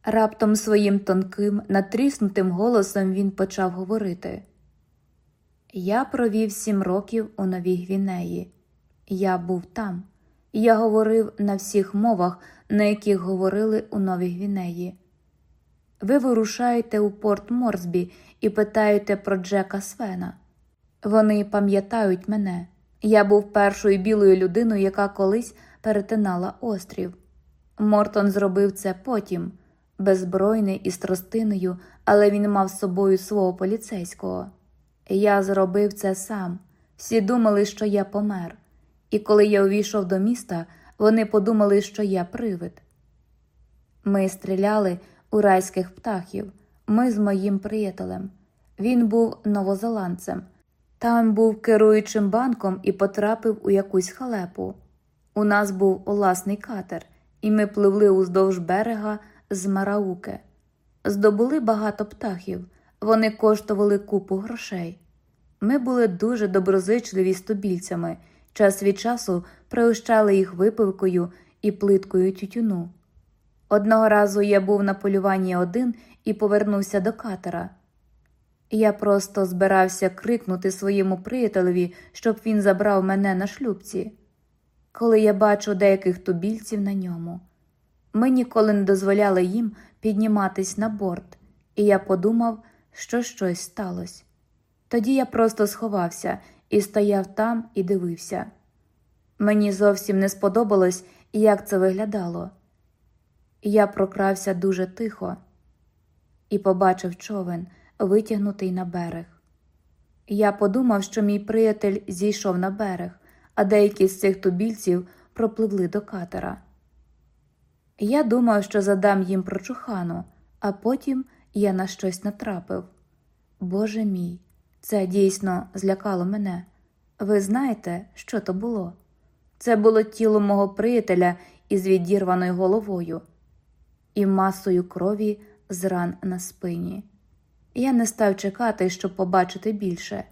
Раптом своїм тонким, натріснутим голосом він почав говорити. Я провів сім років у Новій Гвінеї. Я був там. Я говорив на всіх мовах, на яких говорили у Новій Гвінеї. Ви вирушаєте у порт Морсбі і питаєте про Джека Свена. Вони пам'ятають мене. Я був першою білою людиною, яка колись перетинала острів. Мортон зробив це потім, беззбройний і з тростиною, але він мав з собою свого поліцейського. Я зробив це сам. Всі думали, що я помер. І коли я увійшов до міста, вони подумали, що я привид. Ми стріляли у райських птахів, ми з моїм приятелем. Він був новозеландцем. Там був керуючим банком і потрапив у якусь халепу. У нас був власний катер, і ми пливли уздовж берега з Марауке. Здобули багато птахів, вони коштували купу грошей. Ми були дуже доброзичливі з тубільцями, час від часу пригощали їх випивкою і плиткою тютюну. Одного разу я був на полюванні один і повернувся до катера. Я просто збирався крикнути своєму приятелеві, щоб він забрав мене на шлюбці, коли я бачу деяких тубільців на ньому. Ми ніколи не дозволяли їм підніматись на борт, і я подумав, що щось сталося. Тоді я просто сховався і стояв там і дивився. Мені зовсім не сподобалось, як це виглядало. Я прокрався дуже тихо і побачив човен, витягнутий на берег. Я подумав, що мій приятель зійшов на берег, а деякі з цих тубільців пропливли до катера. Я думав, що задам їм прочухану, а потім я на щось натрапив. Боже мій, це дійсно злякало мене. Ви знаєте, що то було? Це було тіло мого приятеля із відірваною головою і масою крові з ран на спині. Я не став чекати, щоб побачити більше.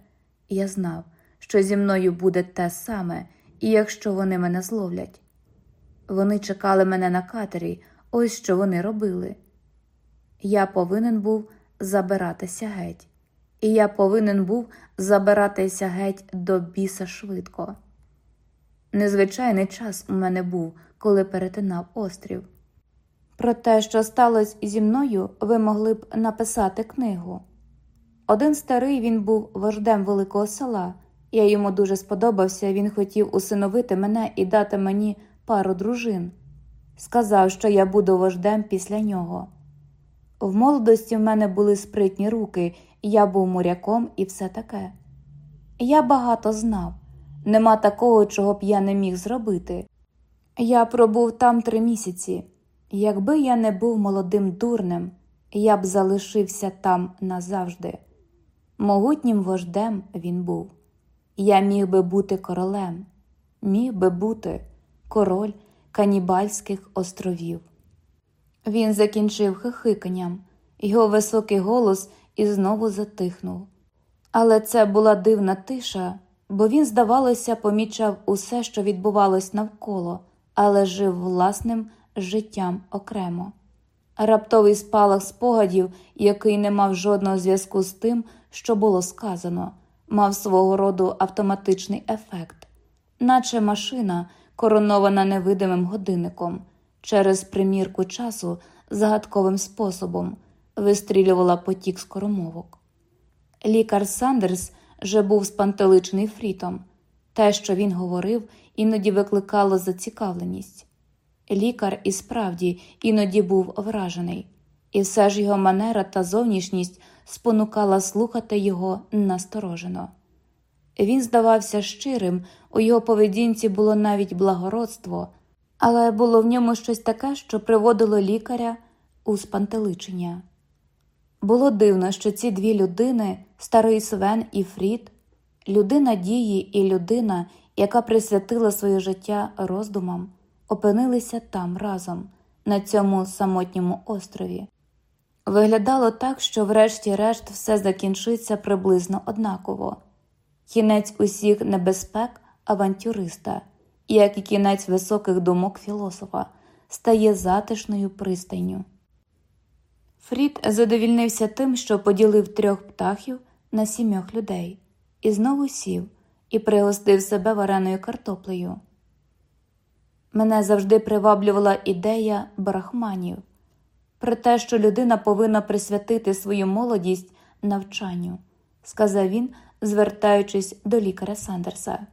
Я знав, що зі мною буде те саме, і якщо вони мене зловлять. Вони чекали мене на катері, ось що вони робили. Я повинен був забиратися геть, і я повинен був забиратися геть до біса швидко. Незвичайний час у мене був, коли перетинав острів. Про те, що сталося зі мною, ви могли б написати книгу. Один старий він був вождем великого села. Я йому дуже сподобався, він хотів усиновити мене і дати мені пару дружин. Сказав, що я буду вождем після нього. В молодості в мене були спритні руки, я був моряком і все таке. Я багато знав, нема такого, чого б я не міг зробити. Я пробув там три місяці. Якби я не був молодим дурнем, я б залишився там назавжди. Могутнім вождем він був. Я міг би бути королем, міг би бути король Канібальських островів. Він закінчив хихиканням, його високий голос і знову затихнув. Але це була дивна тиша, бо він, здавалося, помічав усе, що відбувалось навколо, але жив власним життям окремо. Раптовий спалах спогадів, який не мав жодного зв'язку з тим, що було сказано, мав свого роду автоматичний ефект, наче машина, коронована невидимим годинником, через примірку часу загадковим способом вистрілювала потік скоромовок. Лікар Сандерс же був спантеличений фрітом. Те, що він говорив, іноді викликало зацікавленість. Лікар і справді іноді був вражений, і все ж його манера та зовнішність спонукала слухати його насторожено. Він здавався щирим, у його поведінці було навіть благородство, але було в ньому щось таке, що приводило лікаря у спантеличення. Було дивно, що ці дві людини, старий Свен і Фрід, людина дії і людина, яка присвятила своє життя роздумам, опинилися там разом, на цьому самотньому острові. Виглядало так, що, врешті-решт, все закінчиться приблизно однаково кінець усіх небезпек авантюриста, як і кінець високих думок філософа, стає затишною пристанню. Фрід задовільнився тим, що поділив трьох птахів на сімьох людей, і знову сів і пригостив себе вареною картоплею. Мене завжди приваблювала ідея брахманів про те, що людина повинна присвятити свою молодість навчанню, сказав він, звертаючись до лікаря Сандерса,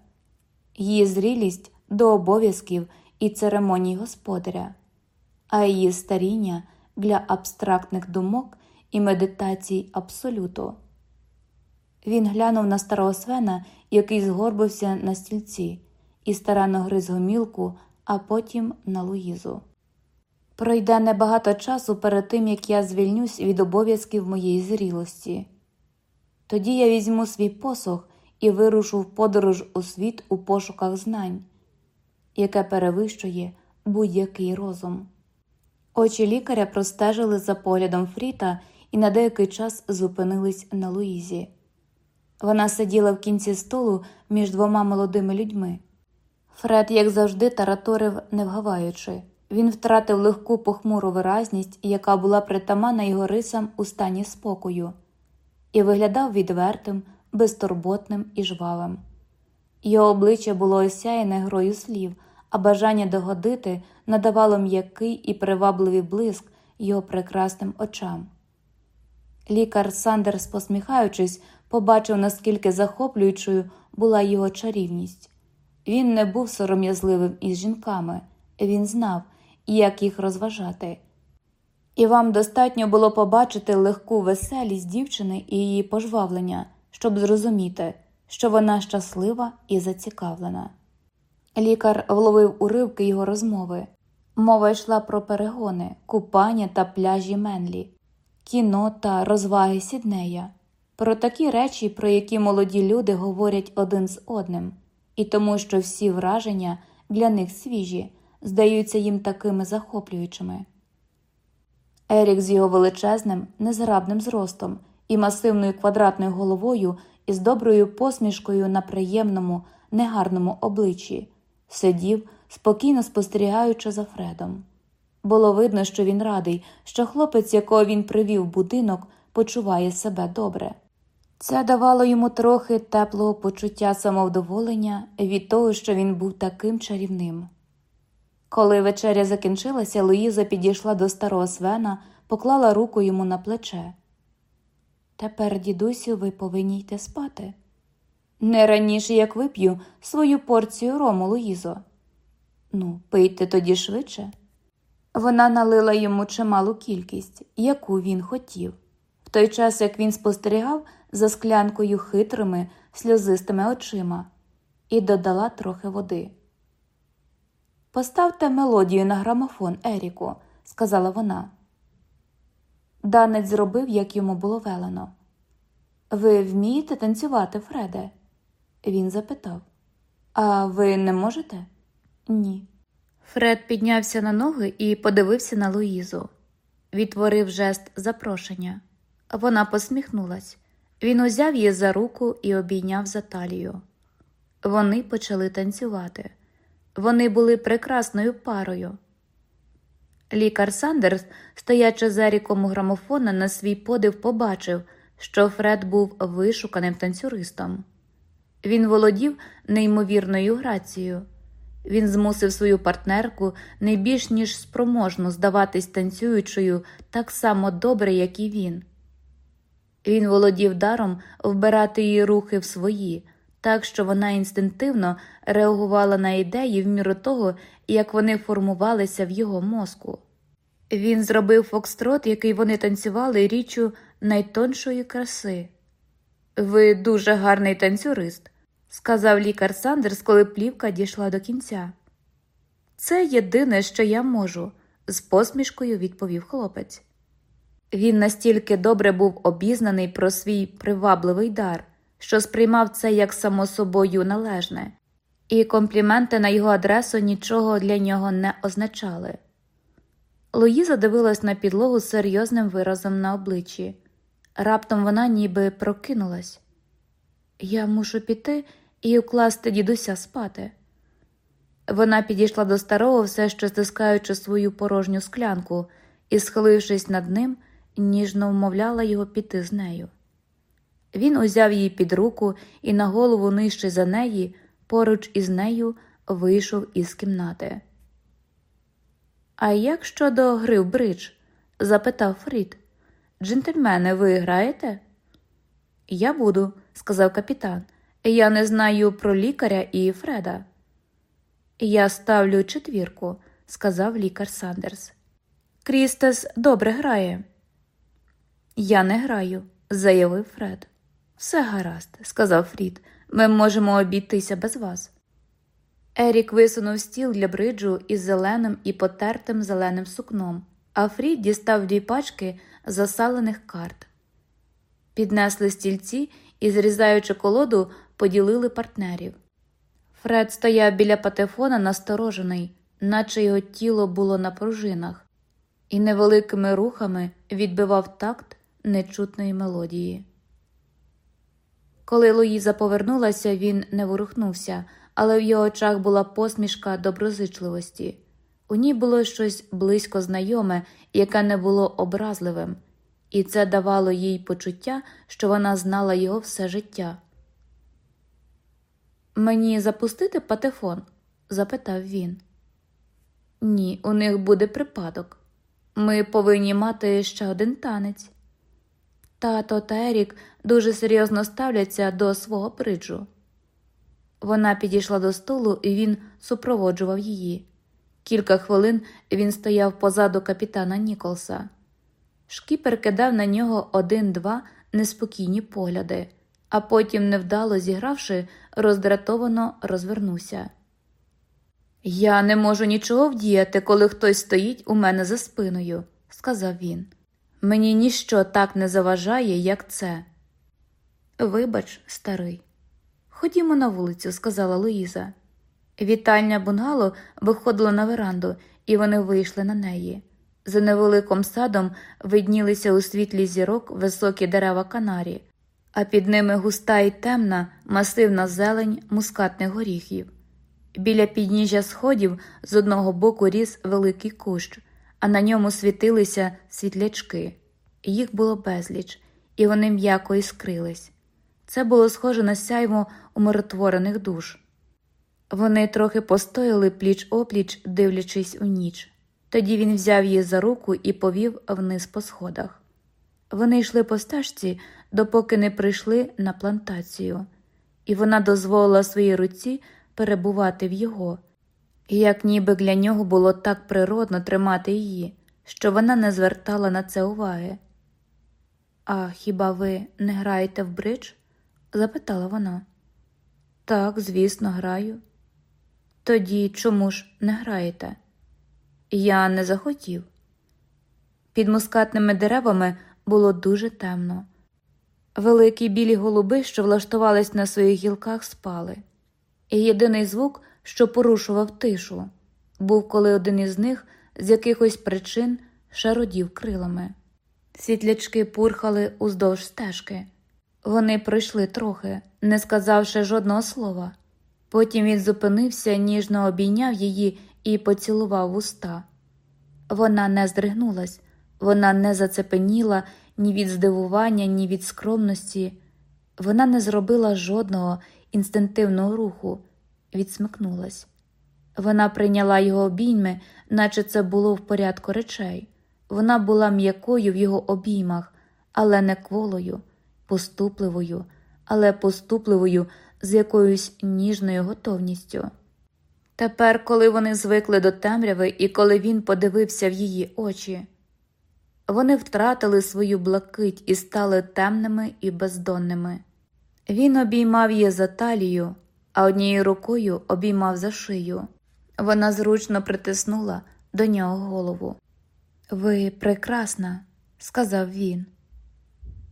її зрілість до обов'язків і церемоній господаря, а її старіння для абстрактних думок і медитацій абсолюту. Він глянув на старого свена, який згорбився на стільці, і старанно гриз гомілку, а потім на Луїзу. Пройде небагато часу перед тим, як я звільнюсь від обов'язків моєї зрілості. Тоді я візьму свій посох і вирушу в подорож у світ у пошуках знань, яке перевищує будь-який розум. Очі лікаря простежили за поглядом Фріта і на деякий час зупинились на Луїзі. Вона сиділа в кінці столу між двома молодими людьми. Фред, як завжди, тараторив, не вгаваючи. Він втратив легку похмуру виразність, яка була притаманна його рисам у стані спокою, і виглядав відвертим, безтурботним і жвавим. Його обличчя було осяяне грою слів, а бажання догодити надавало м'який і привабливий блиск його прекрасним очам. Лікар Сандерс, посміхаючись, побачив, наскільки захоплюючою була його чарівність. Він не був сором'язливим із жінками, він знав, як їх розважати. І вам достатньо було побачити легку веселість дівчини і її пожвавлення, щоб зрозуміти, що вона щаслива і зацікавлена. Лікар вловив уривки його розмови. Мова йшла про перегони, купання та пляжі Менлі, кіно та розваги Сіднея, про такі речі, про які молоді люди говорять один з одним, і тому, що всі враження для них свіжі, здаються їм такими захоплюючими. Ерік з його величезним, незграбним зростом і масивною квадратною головою із доброю посмішкою на приємному, негарному обличчі сидів, спокійно спостерігаючи за Фредом. Було видно, що він радий, що хлопець, якого він привів в будинок, почуває себе добре. Це давало йому трохи теплого почуття самовдоволення від того, що він був таким чарівним. Коли вечеря закінчилася, Луїза підійшла до старого свена, поклала руку йому на плече. Тепер, дідусю, ви повинні йти спати. Не раніше, як вип'ю свою порцію рому, Луїзо. Ну, пийте тоді швидше. Вона налила йому чималу кількість, яку він хотів, в той час як він спостерігав за склянкою хитрими, сльозистими очима, і додала трохи води. Поставте мелодію на грамофон, Еріку, сказала вона. Данець зробив, як йому було велено. Ви вмієте танцювати, Фреде? Він запитав. А ви не можете? Ні. Фред піднявся на ноги і подивився на Луїзу. Відтворив жест запрошення. Вона посміхнулась. Він узяв її за руку і обійняв за талію. Вони почали танцювати. Вони були прекрасною парою. Лікар Сандерс, стоячи за ріком у грамофона, на свій подив побачив, що Фред був вишуканим танцюристом. Він володів неймовірною грацією. Він змусив свою партнерку не більш ніж спроможно здаватись танцюючою так само добре, як і він. Він володів даром вбирати її рухи в свої, так що вона інстинктивно реагувала на ідеї в міру того, як вони формувалися в його мозку. Він зробив фокстрот, який вони танцювали річчю найтоншої краси. Ви дуже гарний танцюрист, сказав лікар Сандерс, коли плівка дійшла до кінця. Це єдине, що я можу, з посмішкою відповів хлопець. Він настільки добре був обізнаний про свій привабливий дар, що сприймав це як само собою належне, і компліменти на його адресу нічого для нього не означали. Луїза дивилась на підлогу з серйозним виразом на обличчі. Раптом вона ніби прокинулась. Я мушу піти і укласти дідуся спати. Вона підійшла до старого, все ще стискаючи свою порожню склянку, і, схилившись над ним, ніжно вмовляла його піти з нею. Він узяв її під руку і на голову нижче за неї, поруч із нею, вийшов із кімнати. А як щодо гри в бридж? запитав Фрід. Джентльмени, ви граєте? Я буду, сказав капітан. Я не знаю про лікаря і Фреда. Я ставлю четвірку, сказав лікар Сандерс. Крістес добре грає. Я не граю, заявив Фред. Все гаразд, сказав Фрід. Ми можемо обійтися без вас. Ерік висунув стіл для бриджу із зеленим і потертим зеленим сукном, а Фрід дістав дві пачки засалених карт. Піднесли стільці і, зрізаючи колоду, поділили партнерів. Фред стояв біля патефона насторожений, наче його тіло було на пружинах, і невеликими рухами відбивав такт нечутної мелодії. Коли Луїза повернулася, він не ворухнувся, але в його очах була посмішка доброзичливості. У ній було щось близько знайоме, яке не було образливим, і це давало їй почуття, що вона знала його все життя. Мені запустити патефон? запитав він. Ні, у них буде припадок. Ми повинні мати ще один танець. Тато та Ерік дуже серйозно ставляться до свого бриджу. Вона підійшла до столу, і він супроводжував її. Кілька хвилин він стояв позаду капітана Ніколса. Шкіпер кидав на нього один-два неспокійні погляди, а потім, невдало зігравши, роздратовано розвернувся. Я не можу нічого вдіяти, коли хтось стоїть у мене за спиною, сказав він. Мені ніщо так не заважає, як це. Вибач, старий. Ходімо на вулицю, сказала Луїза. Вітальня бунгало виходила на веранду, і вони вийшли на неї. За невеликим садом виднілися у світлі зірок високі дерева канарі, а під ними густа і темна, масивна зелень мускатних горіхів. Біля підніжжя сходів з одного боку ріс великий кущ, а на ньому світилися світлячки. Їх було безліч, і вони м'яко іскрились. Це було схоже на сяйво умиротворених душ. Вони трохи постояли пліч опліч, дивлячись у ніч. Тоді він взяв її за руку і повів вниз по сходах. Вони йшли по стежці, допоки не прийшли на плантацію, і вона дозволила своїй руці перебувати в його, як ніби для нього було так природно тримати її, що вона не звертала на це уваги. А хіба ви не граєте в бридж? запитала вона. Так, звісно, граю. Тоді чому ж не граєте? Я не захотів. Під мускатними деревами було дуже темно. Великі білі голуби, що влаштувались на своїх гілках, спали, і єдиний звук, що порушував тишу, був, коли один із них з якихось причин шародів крилами. Світлячки пурхали уздовж стежки. Вони пройшли трохи, не сказавши жодного слова. Потім він зупинився, ніжно обійняв її і поцілував уста. Вона не здригнулась, вона не зацепеніла ні від здивування, ні від скромності. Вона не зробила жодного інстинктивного руху, відсмикнулась. Вона прийняла його обійми, наче це було в порядку речей. Вона була м'якою в його обіймах, але не кволою, поступливою, але поступливою з якоюсь ніжною готовністю. Тепер, коли вони звикли до темряви і коли він подивився в її очі, вони втратили свою блакить і стали темними і бездонними. Він обіймав її за талію, а однією рукою обіймав за шию. Вона зручно притиснула до нього голову. Ви прекрасна, сказав він.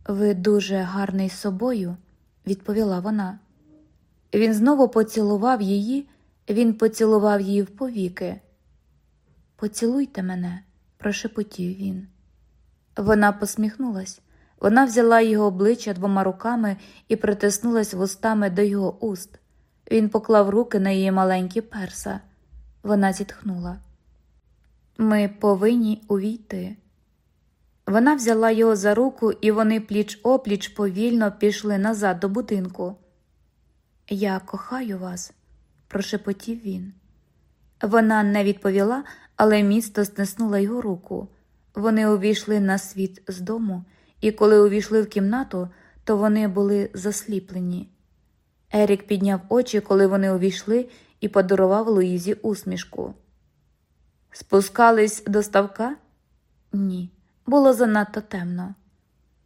Ви дуже гарний собою, відповіла вона. Він знову поцілував її, він поцілував її в повіки. Поцілуйте мене, прошепотів він. Вона посміхнулась. Вона взяла його обличчя двома руками і притиснулась вустами до його уст. Він поклав руки на її маленькі перса. Вона зітхнула. Ми повинні увійти. Вона взяла його за руку, і вони пліч опліч повільно пішли назад до будинку. Я кохаю вас, прошепотів він. Вона не відповіла, але місто стиснула його руку. Вони увійшли на світ з дому, і коли увійшли в кімнату, то вони були засліплені. Ерік підняв очі, коли вони увійшли, і подарував Луїзі усмішку. Спускались до ставка? Ні, було занадто темно.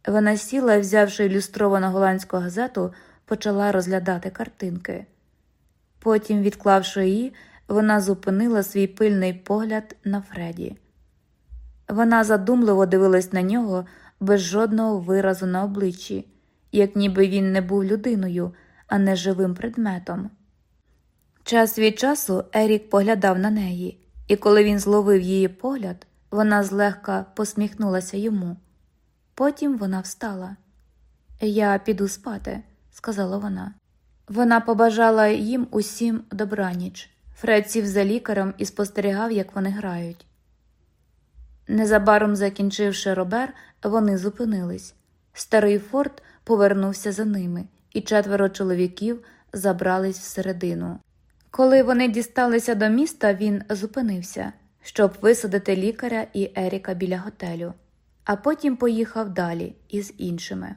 Вона сіла взявши ілюстровану голландську газету, почала розглядати картинки. Потім, відклавши її, вона зупинила свій пильний погляд на Фреді. Вона задумливо дивилась на нього без жодного виразу на обличчі, як ніби він не був людиною, а не живим предметом. Час від часу Ерік поглядав на неї, і коли він зловив її погляд, вона злегка посміхнулася йому. Потім вона встала. Я піду спати, сказала вона. Вона побажала їм усім добраніч. Фред сів за лікарем і спостерігав, як вони грають. Незабаром закінчивши Робер, вони зупинились. Старий форт повернувся за ними, і четверо чоловіків забрались всередину. Коли вони дісталися до міста, він зупинився, щоб висадити лікаря і Еріка біля готелю, а потім поїхав далі із іншими.